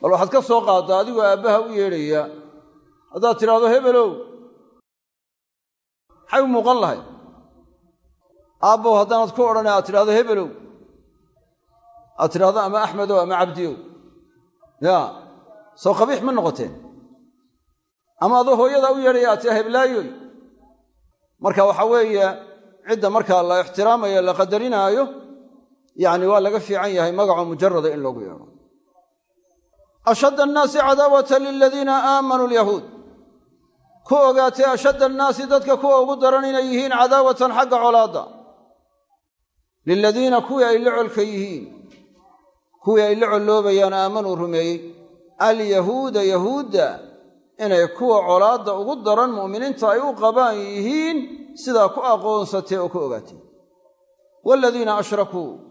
bal waxaad ka soo qaaddaa adigoo aabbaha u yeedhaya haddaad tidhaahdo hebelow maxay u muuqan lahayd? Aabbow haddaanad ku odhanay aad tidhahdo hebelow aad tidhahdo ama axmedow ama cabdiyow. Ya soo qabiix ma noqoteen. Ama adoo hooyadaa u yeedhaya aad tiraa heblaayoy marka waxaa weeye cidda markaa la ixtiraamayo la qadarinaayo yacni waa laga fiican yahay magaco mujarada in loogu yeedho ashadda annaasi cadaawatan liladiina aamanuu alyahuud. Ku ogaatay ashadda annaasi dadka kuwa ugu daran inay yihiin cadaawatan xagga colaadda. Liladiina kuwii ay la colka yihiin. Kuwii ay la colloobayaan aamanuu rumeeyey. Alyahuuda yahuudda inay kuwa colaadda ugu daran mu'miniinta ay u qabaan yihiin sidaa ku aqoonsatee oo ku ogaatee. Waaladiina ashrakuu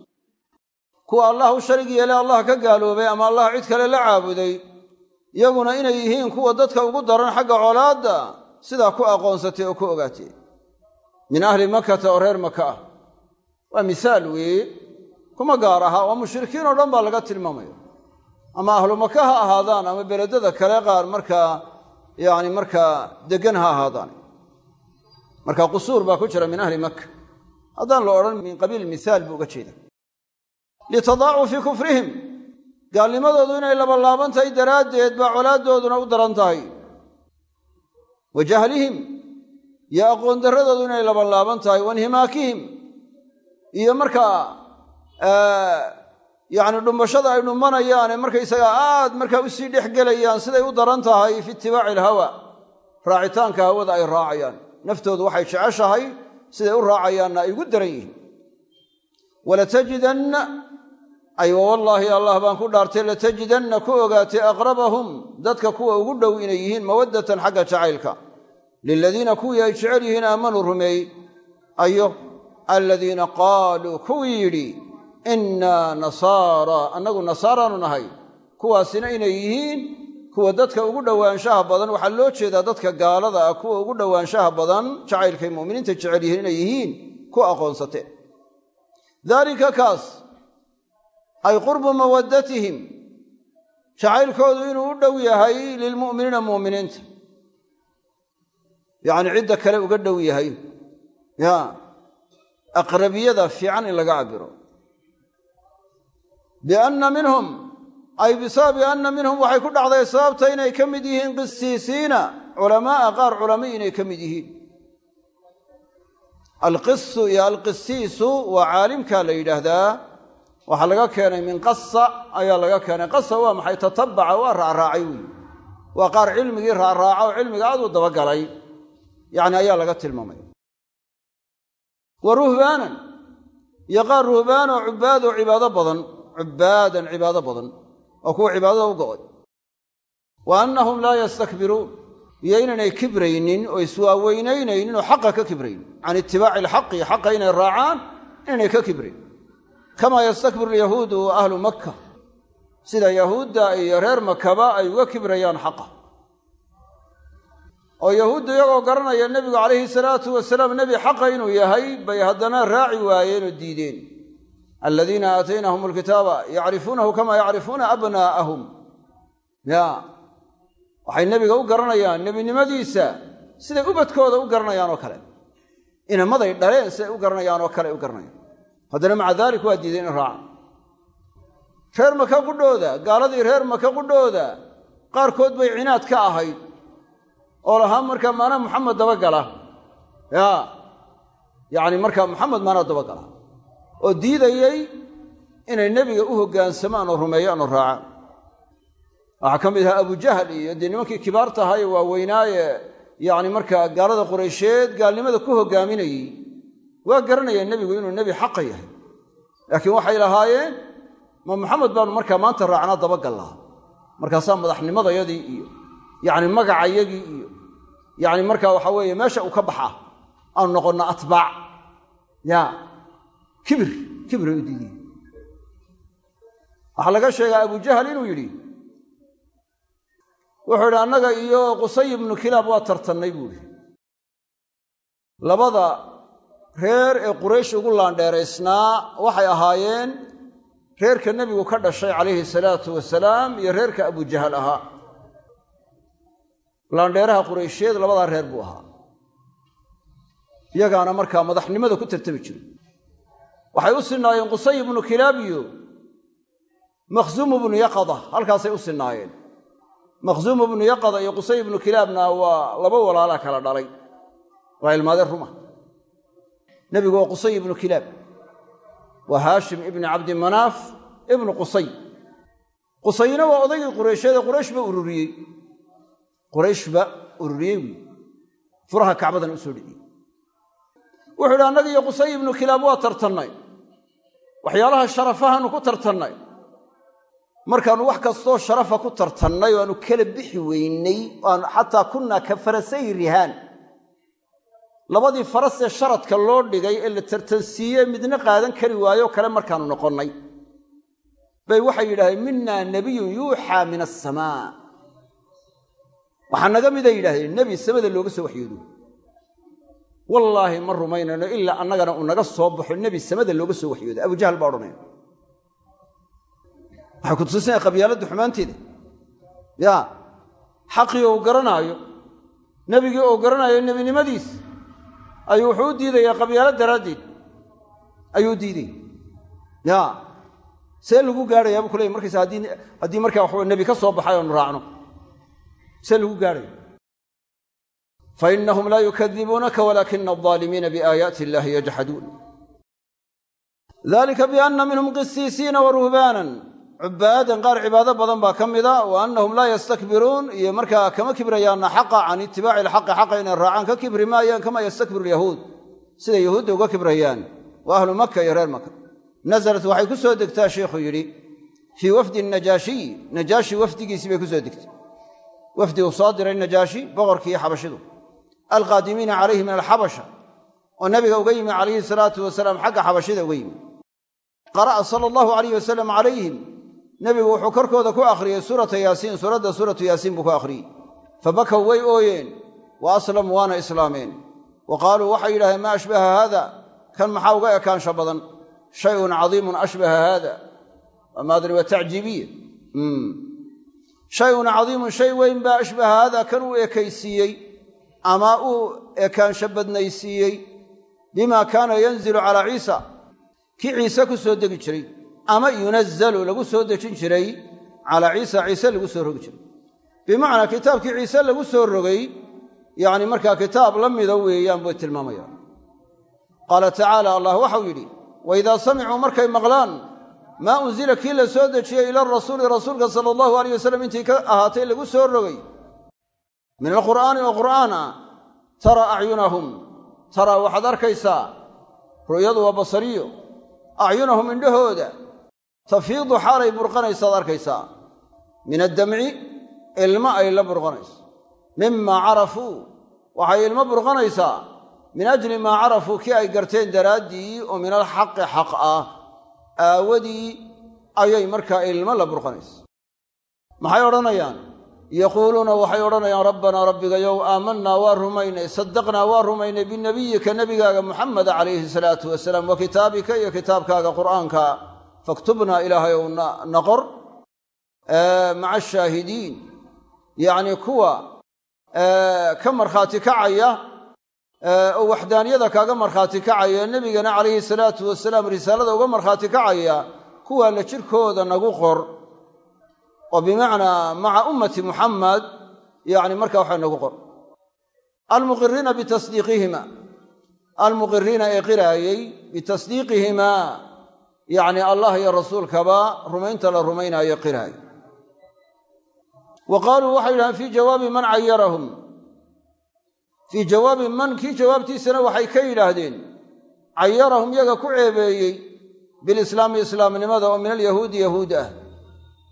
kuwa allah u sharig yeelay allah ka gaaloobay ama allah cid kale la caabuday iyaguna inay yihiin kuwa dadka ugu daran xagga colaadda sidaa ku aqoonsatee oo ku ogaatee min ahli makata oo reer maka ah. Waa misaal weeye kuma gaar aha waa mushrikiin oo dhan baa laga tilmaamaya. Ama ahlu maka ha ahaadaan ama beledada kale qaar markaa yacni markaa deggan ha ahaadaan. Marka qusuur baa ku jira min ahli maka haddaan la odhan min qabiil mihaal buu uga jeeda litadaacufi kufrihim. Gaalnimadoodu inay labalaaban tahay daraaddeed baa colaaddooduna u daran tahay. Wa jahlihim iyo aqoon darradoodu inay labalaaban tahay wainhimaakihim iyo markaa yacni dhumbashada ay dhummanayaane markaysagaa aad markaa u sii dhex gelayaan siday u daran tahay fi itibaaci alhawa raacitaanka hawada ay raacayaan. Naftoodu waxay jeceshahay siday u raacayaanna ay ugu daran yihiin. Walatajidanna ay wallaahi allah baan ku dhaartay latajidanna ku ogaatay aqrabahum. Dadka kuwa ugu dhow inay yihiin mawaddatan xagga jacaylka. Liladiina kuwii ay jecel yihiin aamanuu rumeeyey ayo aladiina qaaluu kuwii yidhi innaa nasaara annagu nasaaraanu nahay. Kuwaasina inay yihiin kuwa dadka ugu dhowaanshaha badan. Waxaa loo jeedaa dadka gaalada ah kuwa ugu dhowaanshaha badan jacaylkay mu'miniinta jecel yihiin inay yihiin ku aqoonsateen daalika kaas ay qurbu mawaddatihim. Jacaylkoodu inuu u dhow yahay lilmu'miniina mu'miniinta. Yacni cidda kale uga dhow yahay. Ya aqrabiyada fiican in laga cabiro bianna minhum ay bisababi anna minhum waxay ku dhacday sababta inay ka mid yihiin qisiisiina culamaa'a qaar culamo inay ka mid yihiin. Alqisu iyo alqisiisu waa caalimkaa la yidhaahdaa waxaa laga keenay min qasa ayaa laga keenay. Qasa waa maxay? Tatabaca waa raacraacay wey waa qaar cilmigii raacraaca oo cilmiga aad dabagalay. Yacni ayaa laga tilmaamaya wa ruhbaanan iyo qaar ruhbaan oo cubbaad oo cibaado badan. Cubbaadan cibaado badan oo kuwa cibaadada u go'ay. Wa annahum laa yastakbiruun iyo inaynay kibraynin oo iswaaweynaynayn oo xaqa ka kibrayn can itibaaci alxaqi xaqa inay raacaan inaynay ka kibrayn kamaa yastakbiru alyahuudu wa ahlu makka sida yahuudda iyo reer makaba ay uga kibrayaan xaqa. Oo yahuuddu iyagoo garanaya nebigu calayhi salaatu wasalaam nebi xaqa inuu yahay bay haddana raaci waayeen oo diideen. Aladiina aataynahum alkitaaba yacrifuunahu kamaa yacrifuuna abnaa'ahum ya waxay nebiga u garanayaan nebinimadiisa siday ubadkooda u garanayaan oo kale. Inamaday dhaleen siday u garanayaan oo kale u garanayaan haddana maca daalik waa diideen in raaca reer maka qudhooda gaaladii reer maka qudhooda qaarkood bay cinaad ka ahayd oo lahaa markaa maanaa muxamed dabagala ya yacni markaa muxamed maanaa dabagala oo diidayey inay nebiga u hoggaansamaan oo rumeeyaan oo raacaan waxaa ka mid ahaa abujahal iyo dee nimankii kibaarta ahaa ee waaweynaaye yacni markaa gaalada qureysheed gaalnimada ku hoggaaminayey waa garanayeen nebigu inuu nebi xaqa yahay. Laakiin waxay lahaayeen ma maxamed baanu markaa maanta raacnaa dabagallaa markaasaa madaxnimadayadii iyo yacni magacayagii iyo yacni markaa waxaa weeye meesha uu ka baxaa aanu noqonna atbaac. Ya kibir kibray u diidiye waxaa laga sheegaa abujahal inuu yidhi wuxuu yidhi annaga iyo qusay ibnu kilaab waa tartannay buu idhi labada reer ee quraysh ugu laandheeraysnaa waxay ahaayeen reerka nebigu ka dhashay calayhi salaatu wasalaam iyo reerka abujahal ahaa. Laandheeraha quraysheed labadaa reer buu ahaa. Iyagaana markaa madaxnimada ku tartami jiray. Waxay u sinaayeen qusay ibnu kilaab iyo makhsuum ibnu yaqada halkaasay u sinaayeen makhsuum ibnu yaqada iyo qusay ibnu kilaabna waa laba walaalaa kala dhalay. Waa ilmaadeen ruma nebigu waa qusay ibnu kilaab. Waa haashim ibni cabdimanaaf ibnu qusay. Qusayna waa odaygii qureysheede qurayshba ururiyey. Qurayshba ururiyey wy furaha kacbadan u soo dhiciyey wuxuu idhi annaga iyo qusay ibnu kilaab waa tartannay. Waxyaalaha sharafahaanu ku tartannay. Markaannu wax kastoo sharafa ku tartannay oo aanu kala bixi weynay aanu xataa kunnaa ka farasay labadii farasee sharadka loo dhigay ee la tartansiiyey midna qaadan kari waayo kale markaannu noqonnay. Bay waxay yidhahdeen minaa nebiyun yuuxaa min asamaa waxaa naga miday yidhahdeen nebi samada looga soo waxyoodo wallaahi ma rumaynayno ilaa annagana uu naga soo baxo nebi samada looga soo waxyooda abujahal baa odhanaya. Waxay ku tusinaya qabyaaladda xumaanteeda ya xaqii ou garanaayo. Nebigii ou garanaayo nebinimadiis ayuu wuxuu u diidayaa qabyaalo daraaddeed. Ayuu diidaya ya see lagu gaadhayaa buu ku leeyay markaysa haddii markaa waxawe nebi ka soo baxay oonu raacno see lagu gaadhaya fainahum laa yukadibuunaka walaakina aldaalimiina biaayaati illaahi yajxaduun dalika bianna minhum qisiisiina wa cubbaadan qaar cibaado badan baa ka mida wa annahum laa yastakbiruun iyo markaa kama kibrayaanna xaqa can itibaaci ilxaqi xaqa inay raacaan ka kibri maayaan kama yastakbiru lyahuud siday yahuudda uga kibrayaan wa ahlu maka iyo reer maka nasalat waxay ku soo degtaa sheikhuu yidhi fii wafdi najaashiyi najaashi wafdigiisii bay ku soo degtay. Wafdi uu soo diray najaashi boqorkii xabashidu. Alqaadimiina calayhi min alxabasha oo nabiga uga yimi calayhi salaatu wasalaam xagga xabashida nebigu wuxuu korkooda ku akhriyey suurata yaasiin suuradda suuratu yaasiin buu ku akhriyey. Fabakow way ooyeen. Wa aslamuu waana islaameen. Wa qaaluu waxay yidhahdeen maa ashbaha haada? Kan maxaa uga ekaansha badan? Shayun cadiimun ashbaha haada. Amaadri waa tacjiibiya shayun cadiimun shay weyn baa ashbaha haada. Kan uu ekaysiiyey ama uu ekaansho badnaysiiyey bima kaana yanzilu calaa ciisa. Kii ciise ku soo degi jiray ama yunazalu lagu soo dejin jiray calaa ciisa ciise lagu soo rogi jiray. Bimacnaa kitaabkii ciise lagu soo rogay yacni markaa kitaab la mida weeyaan bay tilmaamayaan. Qaala tacaala allah waxau yidhi waidaa samicuu markay maqlaan maa unzila kii la soo dejiyey ila rasuuli rasuulka sala allahu alayh wasalam intii ka ahaatay lagu soo rogay? Min alqur'aani oo qur'aan ah tara acyunahum taraa waxaad arkaysaa ru'yadu waa basariyo acyunahum indhahooda tafiidu xaalay burqanaysaad arkaysaa min addamci ilmo ay la burqanayso mimaa carafuu waxay ilmo burqanaysaa min ajli maa carafuu kii ay garteen daraaddii oo min alxaqi xaq ah. Aawadii ayay markaa ilmo la burqanaysa. Maxay odhanayaan? Yaquuluuna waxay odhanayaan rabbanaa rabbigayow aamanaa waa rumaynay saddaqnaa waa rumaynay binebiyika nebigaaga muxameda calayhi salaatu wasalaam wa kitaabika iyo kitaabkaaga qur'aanka faktubnaa ilaahayow na qor maca ashaahidiin yacnii kuwa ka markhaati kacaya oo waxdaaniyada kaaga markhaati kacaya nebigana calayhi salaatu wasalaam risaalada uga markhaati kacaya kuwaa la jirkooda nagu qor oo bimacnaa maca ummati muxamed yani marka waxa nagu qor almuqiriina bitasdiiqihima almuqiriina ee qiraayey bitasdiiqihimaa yacni allah iyo rasuulkaba rumaynta la rumaynaayo qiraay wa qaaluu waxay yidhahdeen fii jawaabi man cayarahum fii jawaabi man kii jawaabtiisana waxay ka yidhaahdeen cayarahum yaga ku ceebeeyey bilislaami islaamnimada oo min alyahuudi yahuud ah.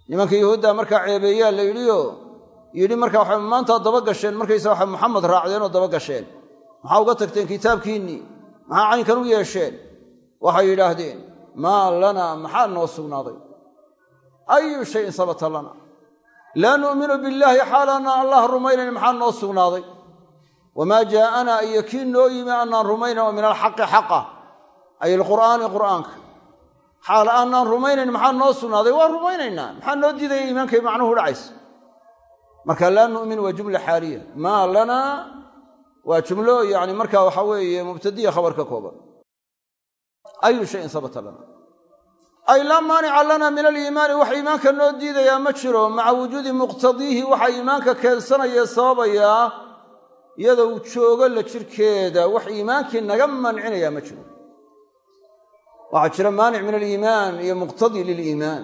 Nimanka yahuudda markaa ceebeeyaa la yidhioo yidhi marka waxay maantaa daba gasheen markaysa waxay muxamed raacdeen oo daba gasheen. Maxaa uga tagteen kitaabkiinnii maxaa caynkan u yeesheen? Waxay yidhaahdeen maa lanaa maxaa noo sugnaaday? Ayu shayin sabata lana. Laa nu'minu billaahi xaalaanaan allah rumaynayn maxaa noo sugnaaday? Wamaa jaa'anaa iyo kii noo yimi annaan rumaynayn oo min alxaqi xaqa ay alqur'aani qur'aanka. Xaal aanaan rumaynayn maxaa noo sugnaaday? Waa rumaynaynaa maxaa noo diidaya iimaankay macnuhu dhacaysa? Marka laa nu'min waa jumla xaaliya. Maa lanaa waa jumlo yani marka waxa weeye mubtadiya khabar ka kooban ayu shayin sabata lana. Ay laa maanica lana min aliimaani wax iimaanka noo diidayaa ma jiro. Maca wujuudi muqtadiihi waxa iimaanka keensanaya sababayaa iyadoo uu joogo la jirkeeda. Wax iimaankii naga mancinayaa ma jiro. Waxaa jira maanic min aliimaan iyo muqtadi liliimaan.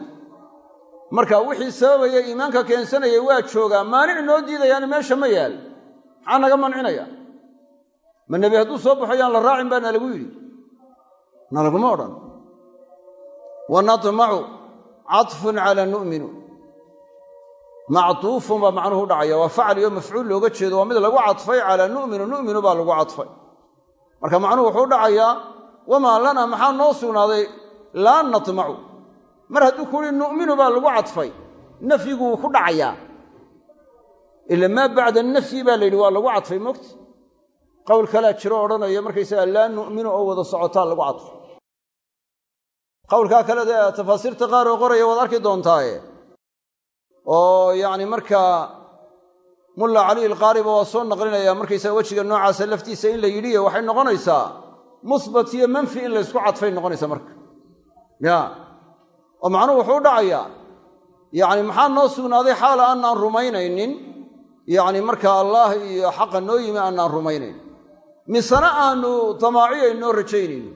Marka wixii sababaya iimaanka keensanayay waa joogaa maanic noo diidayaana meesha ma yaal. Maxaa naga mancinaya? Ma nebi hadduu soo baxo yaan la raacin baa nalagu yidhi nalaguma odhan. Wa natmacu caطfun calaa nu'minu. Mactuufun baa macnuhu dhacaya. Waa facal iyo mafcuul looga jeedo. Waa mid lagu cadfay calaa nu'minu. Nu'minu baa lagu cadfay marka macnuhu wuxuu dhacayaa wamaa lana maxaa noo sugnaaday? Laa natmacu mar hadduu ku uhi nu'minu baa lagu cadfay nafyigu wuu ku dhacayaa ila maa bacda nafyi baa la yidhi waa lagu cadfay mogta qowl kalaa jiro odhanaya markaysaga laa nu'minu oo wada socotaa lagu cadfay qowlkaa kale dee tafaasiirta qaar oo qoraya waad arki doontaaye oo yacni markaa mulla cali ilqaariba waa soo naqlinaya markaysaga wejiga noocaasa laftiisa in la yidhiyo waxay noqonaysaa musbat iyo manfi in laysku cadfay noqonaysa marka. Ya. Oo macnuhu wuxuu dhacayaa yacni maxaa noo sugnaaday xaala aanaan rumaynaynin? Yacni marka allaah iyo xaqa noo yimi aanaan rumaynayn. Misena aanu damaaciyaynoo rajaynayno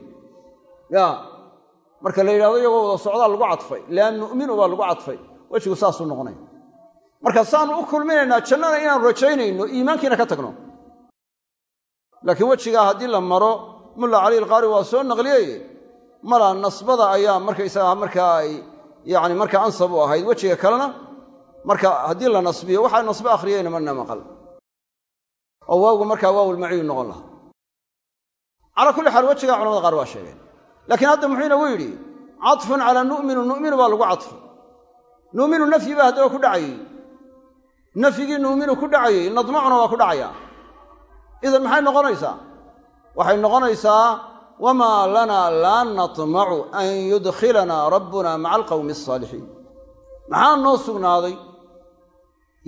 ya marka la yidhahdo iyagoo wada socdaa lagu cadfay laa nu'minu baa lagu cadfay wejigu saasuu noqonaya. Marka saanu u kulminaynaa jannada inaanu rajaynayno iimaankiina ka tagno. Laakiin wejigaa haddii la maro mulla cali ilqaari waa soo naqliyey mala nasbada ayaa markaysaga markaa ay yani markaa ansab u ahayd wejiga kalena marka haddii la nasbiyo waxaa nasbe akhriyeyna marna maqal. Oo waawgu markaa waawulmaciyu noqon lahaa. Calaa kulli xaal wejigaa culamada qaar waa sheegeen laakiin hadda muxuu inagu yidhi cadfun calaa nu'minu nu'minu baa lagu cadfay nu'minu nafyi baa haddaba ku dhacayey. Nafyigii nu'minu ku dhacayey nadmacuna waa ku dhacaya. Idan maxay noqonaysaa? Waxay noqonaysaa wamaa lanaa laa natmacu an yudkhilanaa rabbuna maca alqawmi alsaalixiin maxaa noo sugnaaday?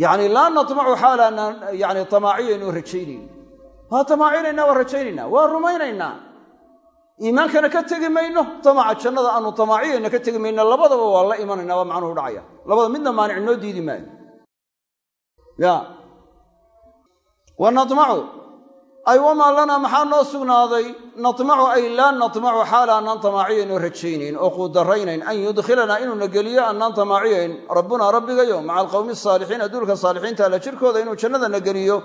Yacni laa natmacu xaalaanaan yani tamaaciyaynu rajaynayno waa tamaacinaynaa waa rajaynaynaa waa iimaankana ka tegi mayno tamaca jannada aanu tamaaciyayna ka tegi mayno labadaba waa la imanayna waa macnuhu dhacaya. Labada midna maanic noo diidi maayo. Wa natmacu ay wamaa lanaa maxaa noo sugnaaday? Natmacu ay laa natmacu xaala annaan tamaaciyayn oo rajaynayn oo quudaraynayn an yudkhilanaa inuuna geliyo annaan tamaaciyayn rabbunaa rabbigayo maca alqawmi asaalixiin adduulka saalixiinta alla jirkooda inuu jannadana geliyo.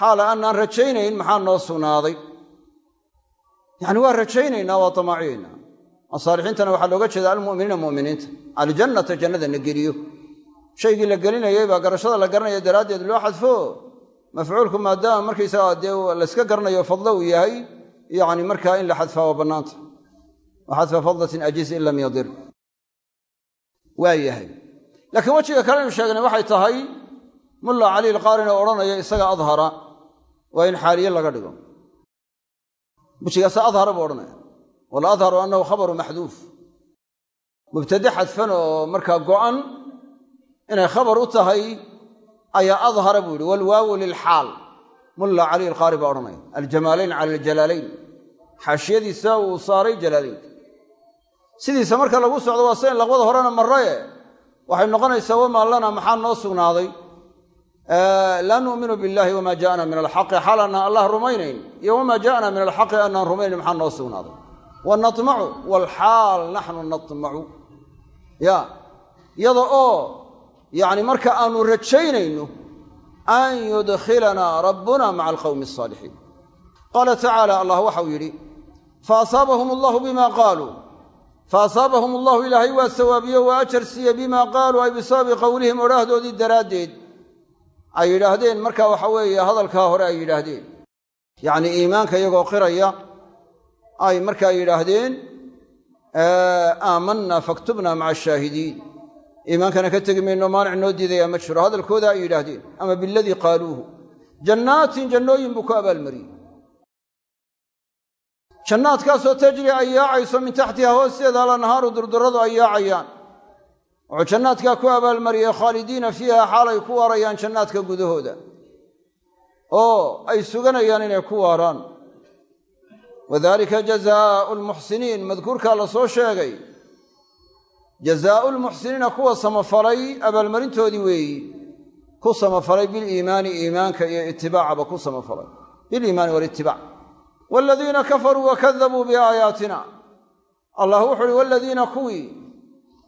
Xaala annaan rajaynayn maxaa noo sugnaaday yacni waa rajaynaynaa waa damaaciyaynaa asaalixiintana waxaa looga jeeda almu'miniina mu'miniinta. Aljannata jannada na geliyo. Shaygii la gelinayay baa garashada la garanaya daraaddeed loo xadfo. Mafcuulku maadaama markaysaga dee layska garanayo fadlo uu yahay yacni markaa in la xadfaa waa bannaanta. Wa fadlatin ajiz in lam yadir. Waa yahay. Laakiin wejiga kale inu sheegnay waxay tahay mulla cali ilqaarin oo odhanaya isaga adhara waa in xaaliye laga dhigo wejigaasa adhara buu odhanaya. Wala adharu annahu khabaru maxduuf. Mubtade xadfan oo markaa go'an inay khabar u tahay ayaa adhara buu yidhi. Walwaawu lilxaal mulla cali ilqaari baa odhanaya. Aljamaalayn cala aljalaalayn xaashiyadiisa uu saaray jalaalaynka sidiisa marka lagu socdo waa sa in laqbada horena marraye waxay noqonaysaa wamaa maxaa noo sugnaaday laa nu'minu billahi wama jaana min alxaqi xaal annaan allah rumaynayn iyo wamaa jaana min alxaqi annaan rumaynayn maxaa noo sugnaaday? Wa natmacu walxaal naxnu natmacu ya iyada oo yacni marka aanu rajaynayno an yudkhilanaa rabbuna maca alqawmi alsaalixiin qaala tacaala allah waxau yidhi faasaabahum allahu bima qaaluu faasaabahum allahu ilaahay waa sawaabiyo waa ajar siiye bima qaaluu ay bisababi qowlihim odhaahdoodii ay yidhaahdeen. Marka waxa weeye hadalkaa hore ay yidhaahdeen. Yacnii iimaanka iyagoo qiraya ay markaa yidhaahdeen aamanna faktubna maca ashaahidiin iimaankana ka tegi mayno maanic noo diidayaa ma jiro. Hadalkooda ay yidhaahdeen ama biladii qaaluuhu. Jannaatin jannooyin buu ku abaalmariyey. Jannaadkaasoo tajri ay yaacayso min taxtiha hoosteeda alanhaaru durduradu ay yaacayaan wuxuu jannaadkaa ku abaalmariyey khaalidiina fiiha xaalay ku waarayaan jannaadka gudahooda oo ay suganayaan inay ku waaraan. Wadalika jazaau lmuxsiniin madkuurkaa la soo sheegay. Jazaau lmuxsiniina kuwa samafalay abaalmarintoodii weeyi ku samafalay biliimaani iimaanka iyo itibaacaba ku samafalay. Biliimaani walitibaac waaladiina kafaruu wakadabuu biaayaatina allah wuxu uhi waladiina kuwii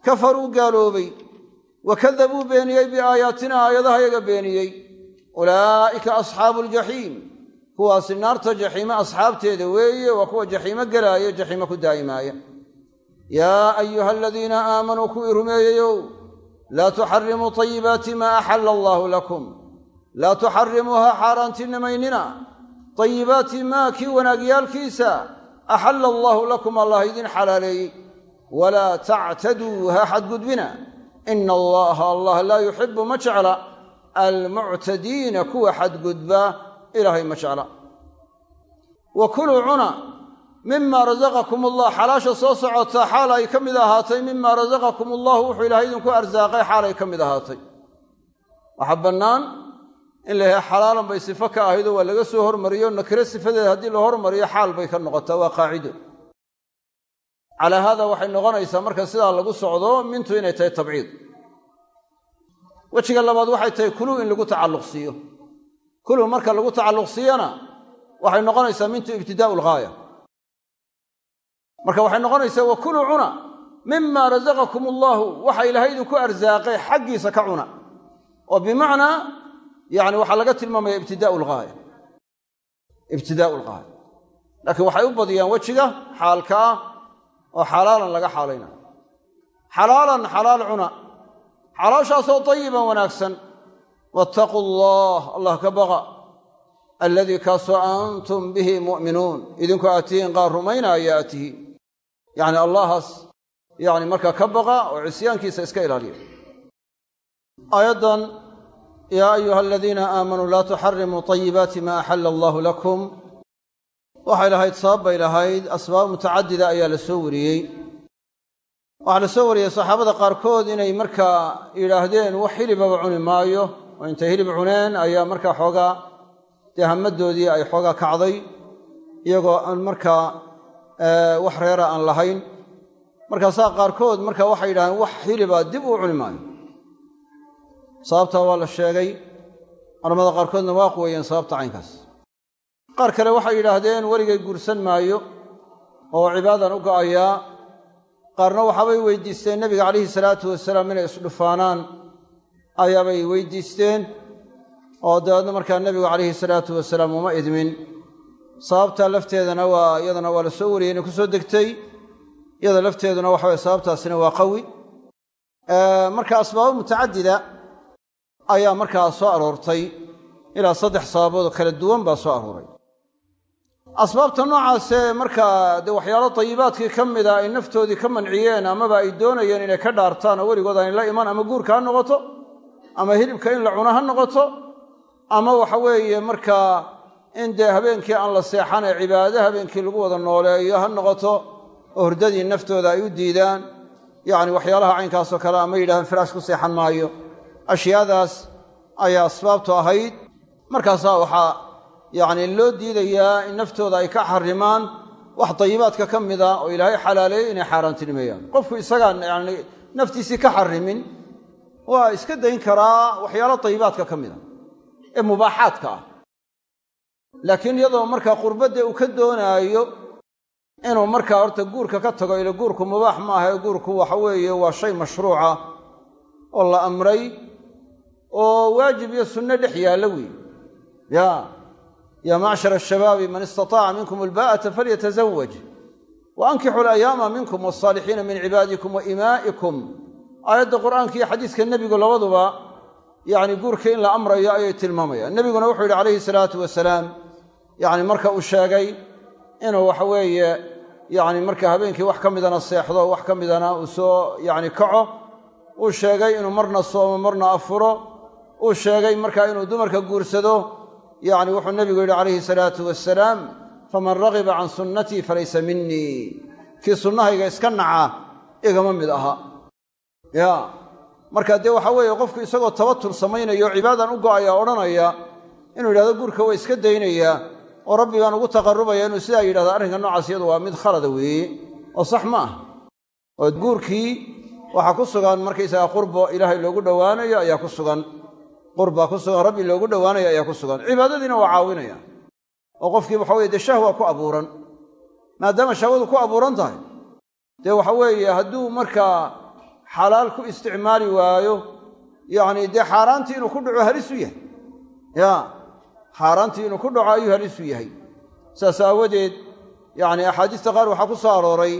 kafaruu gaaloobay wa kadabuu beeniyey biaayaatina aayadaha yaga beeniyey. Ulaa'ika asxaabu aljaxiim kuwaasi naarta jaxiime asxaabteeda weeye waa kuwa jaxiimo gelaayo jaxiimo ku daa'imaaya. Yaa ayuha aladiina aamanuu kuwii rumeeyeyow laa tuxarimuu tayibaati maa axalla allaahu lakum. Laa tuxarimuuha xaaraantinimaynina. Tayibaati maa kii wanaagyaalkiisa axalla allaahu lakum allah idin xalaaleeyey walaa tactaduu ha xadgudbina ina allaha allah laa yuxibu ma jecla almuctadiina kuwa xadgudba ilaahay ma jecla wa kuluu cuna mima rasaqakum allah xalaasha soo socota xaal ay ka mid ahaatay mima rasaqakum allahu wuxuu ilaahay idinku arsaaqay xaal ay ka mid ahaatay waxaa bannaan in la xalaalan bay sifo ka ahaydoo waa laga soo hormariyo nakiro sifadeeda haddii la hormariyo xaal bay ka noqotaa waa calaa haada waxay noqonaysaa marka sidaa lagu socdo mintu inay tahay tabciid. Wejiga labaad waxay tahay kuluu in lagu tacalluqsiiyo kuluu marka lagu tacalluqsiiyana waxay noqonaysaa mintu ibtidaa'u lghaaya marka waxay noqonaysaa wa kuluu cuna mima rasaqakum allaahu waxa ilaahay idinku arsaaqay xaggiisa ka cuna. Oo bimacnaa yani waxaa laga tilmaamaya ibtidaa'u lghaaya ibtidaa'u lghaaya laakiin waxay u badiyaan wejiga oo xalaalan laga xaalaynayo xalaalan xalaal cuna. Xalaashaasoo tayiban wanaagsan. Waataquu allah allah ka baqa. Alladii kaasoo antum bihi mu'minuun. Idinku aad tihiin qaar rumaynaaya aad tihiin yacni allahaas yacni markaa ka baqa oo cisyaankiisa iska ilaaliya. Aayaddan yaa ayuha aladiina aamanuu laa tuxarimuu tayibaati maa axalla allaahu lakum waxay lahayd sabab bay lahayd. Asbaab mutacadida ayaa la soo wariyey. Waxaa la soo wariyey saxaabada qaarkood inay markaa yidhaahdeen wax hilibaba cuni maayo. Oo intay hilib cuneen ayaa markaa xoogaa dee hammaddoodii ay xoogaa kacday iyagoo aan markaa wax reera aan lahayn. Markaasaa qaarkood marka waxay yidhahdeen wax hiliba dib uu cuni maayo. Sababtaa waa la sheegay. Culamada qaarkoodna waa quweeyeen sababta caynkaas qaar kale waxay yidhaahdeen weligay guursan maayo oo cibaadan u go'ayaa qaarna waxaabay weydiisteen nebiga calayhi salaatu wasalaam inay isdhufaanaan. Ayaabay weydiisteen oo dabeedna markaa nebigu calayhi salaatu wasalaam uma idmin. Sababtaa lafteedana waa iyadana waa la soo wariyey inay ku soo degtay. Iyada lafteeduna waxa weye sababtaasina waa qawi. Marka asbaabo mutacadida ayaa markaa soo aroortay. Ilaa saddex sababoodoo kala duwan baa soo arooray asbaabta noocaasee markaa dee waxyaalo tayibaadkii ka mida ay naftoodii ka manciyeen amaba ay doonayeen inay ka dhaartaan oo weligood aan la iman ama guurka ha noqoto ama hilibka in la cuno ha noqoto ama waxa weeye markaa in dee habeenkii aan la seexan ee cibaado habeenkii lagu wada nooleeyo ha noqoto oo hurdadii naftooda ay u diidaan yacni waxyaalaha caynkaasoo kale ama yidhahdaan firaash ku seexan maayo. Ashyaadaas ayaa asbaabtu ahayd. Markaasaa waxaa yacni loo diidayaa in naftooda ay ka xarimaan wax dayibaadka ka mida oo ilaahay xalaaleeyey inay xaaraantinimeeyaan qofku isagaan yani naftiisii ka xarimin waa iska dayn karaa waxyaalo dayibaadka ka mida ee mubaaxaadka ah. Laakiin iyadoo markaa qurbadda uu ka doonaayo inuu markaa horta guurka ka tago ila guurku mubaax maaha ee guurku waxa weeye waa shay mashruuca oo la amray oo waajib iyo sunno dhex yaalla weeye. Ya yaa macshar ashabaabi man istataaca minkum albaa'ata falyatazawaj wa ankixu alayaama minkum walsaalixiina min cibaadikum wa imaa'ikum aayadda qur'aanka iyo xadiiska nebigu labaduba yacni guurka in la amrayo ayay tilmaamayaan nebiguna wuxuu yidhi calayhi salaatu wasalaam yacni marka uu sheegay inuu waxa weeye yacni marka habeenkii wax ka midana seexdo wax ka midana uu soo yacni kaco uu sheegay inuu marna soomo marna afuro uu sheegay marka inuu dumarka guursado yacni wuxuu nebigu yidhi calayhi salaatu wasalaam faman ragiba can sunnatii falaysa minii kii sunnahayga iska naca igama mid aha. Ya. Marka dee waxa weeye qofku isagoo tabatul samaynayo cibaadan u go'aya odhanaya inuu yidhahdo guurka waa iska daynayaa oo rabbi baan ugu taqarrubaya inuu sidaa yidhahdo arrinka noocaas iyadu waa mid khalada weeye oo sax ma ah. Oo guurkii waxaa ku sugan markaysaga qurbo ilaahay loogu dhowaanayo ayaa ku sugan qurbaa ku sugan rabbi loogu dhowaanayo ayaa ku sugan. Cibaadadiina waa caawinaya oo qofkii waxa weye dee shahwa ku abuuran maadaama shahwadu ku abuuran tahay. Dee waxa weeye hadduu markaa xalaal ku isticmaali waayo yacni dee xaaraantii inuu ku dhaco halis u yahay. Ya xaaraantii inuu ku dhaco ayuu halis u yahay. Saas aawadeed yacni axaadiista qaar waxaa ku soo arooray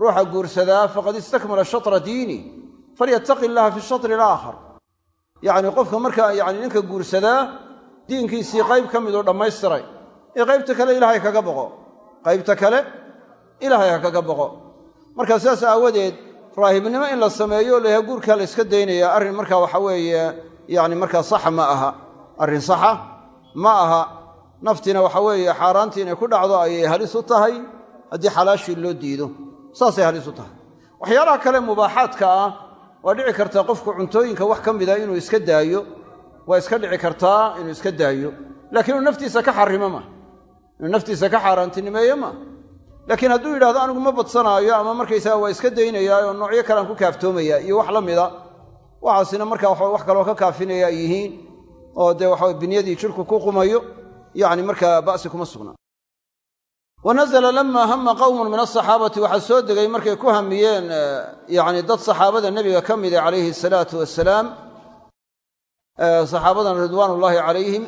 ruuxa guursadaa faqad istakmala shatra diini falyattaqi illaha fi shatri alaakhar yacni qofka markaa yani ninka guursadaa diinkiisii qayb ka miduu dhammaystiray ee qaybta kale ilaahay kaga boqo. Qaybta kale ilaahay ha kaga boqo. Marka sidaas aawadeed raahibnimo in la sameeyo layaha guurkaa la yska daynaya arrin markaa waxa weeye yani markaa saxa ma aha. Arrin saxa ma aha. Naftiina waxa weeye xaaraantii inay ku dhacdo ayay halis u tahay. Haddii xalaashii loo diido saasay halis u tahay. Waxyaalaha kale mubaaxaadka ah waa dhici kartaa qofku cuntooyinka wax ka mida inuu iska daayo waa iska dhici kartaa inuu iska daayo. Laakiin inuu naftiisa ka xarimo ma. Inuu naftiisa ka xaaraantinimeeyo ma. Laakiin hadduu yidhahdo anigu ma badsanaayo ama markaysaga waa iska daynayaa oo noocyo kalean ku kaaftoomaya iyo wax la mida waxaasina markaa wax kaloo ka kaafinaya ay yihiin. Oo dee waxa binyadii jidhku ku qumayo yacni markaa ba'si kuma sugna wa nazla lama hama qowmun min asaxaabati waxaa soo degay markay ku hamiyeen yani dad saxaabada nebiga ka mida calayhi asalaatu wasalaam saxaabadan ridwaan ullaahi calayhim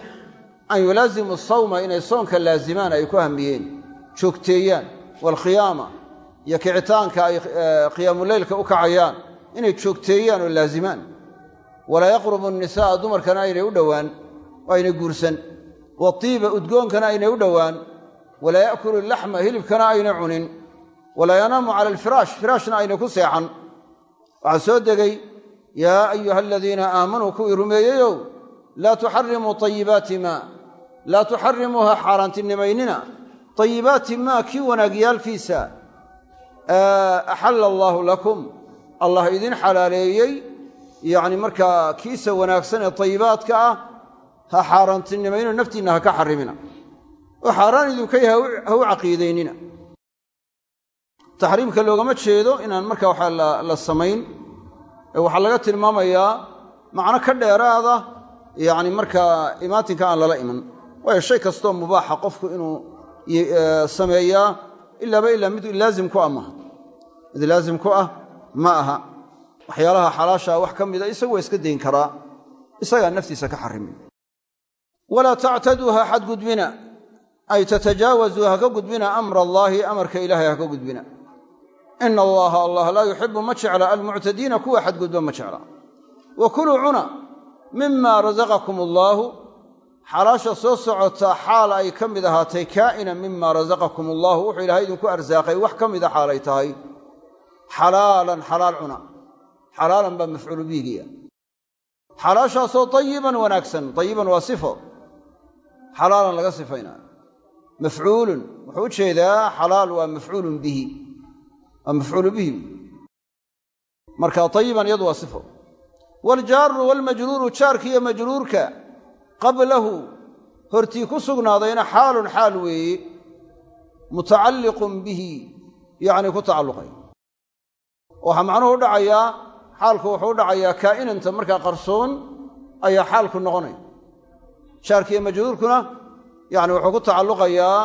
an yulaazimu sawma inay soonka laazimaan ay ku hamiyeen. Joogteeyaan waalkhiyaama iyo kicitaanka ay qiyaamuleylka u kacayaan inay joogteeyaan oo laazimaan. Walaa yaqrubu nisaaa dumarkana aynay u dhowaan oo aynay guursan. Watiiba udgoonkana aynay u dhowaan walaa ya'kulu laxma hilibkana aynay cunin walaa yanaamu cala alfiraash firaashna aynay ku seexan. Waxaa soo degay yaa ayuha aladiina aamanuu kuwii rumeeyeyow laa tuxarimuu ayibaati maa laa tuxarimuuha xaaraantinimaynina ayibaati maa kii wanaagyaalkiisa axalla allaahu lakum allah idin xalaaleeyey yacni markaa kiisa wanaagsan ee tayibaadka ah ha xaaraantinimayno naftiinna ha ka xarimina oo xaaraan idinka yahay ha u caqiidaynina. Taxriimka loogama jeedo inaan markaa waxaa la samayn. Ee waxaa laga tilmaamayaa macno ka dheeraada yacni markaa imaatinka aan lala iman. Waayo shay kastoo mubaaxa qofku inuu sameeyaa ilaaba ilaa mid laazim ku ah maaha mid laazim ku ah ma aha. Waxyaalaha xalaashaa wax ka mida isagu waa iska dayn karaa. Isagaa naftiisa ka ay tatajaawazuu ha ka gudbina amra allaahi amarka ilaahay ha ka gudbina. Ina allaha allah laa yuxibu ma jecla almuctadiina kuwa xadgudba ma jecla. Wa kuluu cuna mima rasaqakum allaahu xalaasha soo socotaa xaal ay ka mid ahaatay kaa'ina mima rasaqakum allaahu wuxuu ilaahay idinku arsaaqay wax ka mida xaalay tahay. Xalaalan xalaal cuna. Xalaalan baa mafcuulu biigiya. Xalaashaasoo tayiban wanaagsan. Tayiban waa sifo. Xalaalan mafcuulun wuxuu u jeedaa xalaal waa mafcuulun bihi waa mafcuulu bihi marka tayiban iyadu waa sifo waljaaru walmajruuru jaarka iyo majruurka qablahu hortii ku sugnaadayna xaalun xaal weeye mutacalliqun bihi yacnii ku tacalluqay waxaa macnuhu u dhacayaa xaalku wuxuu u dhacayaa kaa'inanta markaa qarsoon ayaa xaalku majruurkuna yani wuxuu ku tacalluqayaa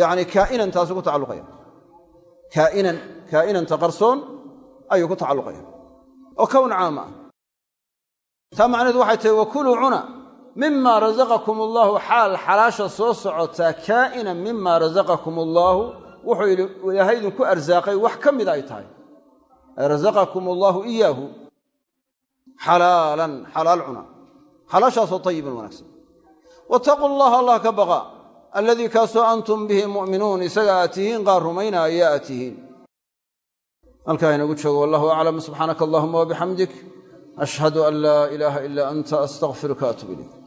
yani kaa'inantaasu ku tacalluqaya kaa'inan kaa'inanta qarsoon ayuu ku tacalluqaya oo kown caama. Ah taa macnaheedu waxay tahay wakuluu cuna mima rasaqakum allaahu xaal xalaasha soo socotaa kaa'inan mima rasaqakum allaahu wuxuu ilaahay idinku arsaaqay wax ka mida ay tahay. Ay rasaqakum allaahu iyaahu. Xalaalan xalaal cuna. Xalaashaasoo tayiban wanaagsan wattaquu allaha allah ka baqa. Alladii kaasoo antum bihi mu'minuun isaga aad tihiin qaar rumaynaaya aad tihiin. Halkaa inagu joogo wallahu aclam subxaanaka allahuma wabixamdik ashhadu an laa ilaaha ilaa anta astaqfiruka atub ilayk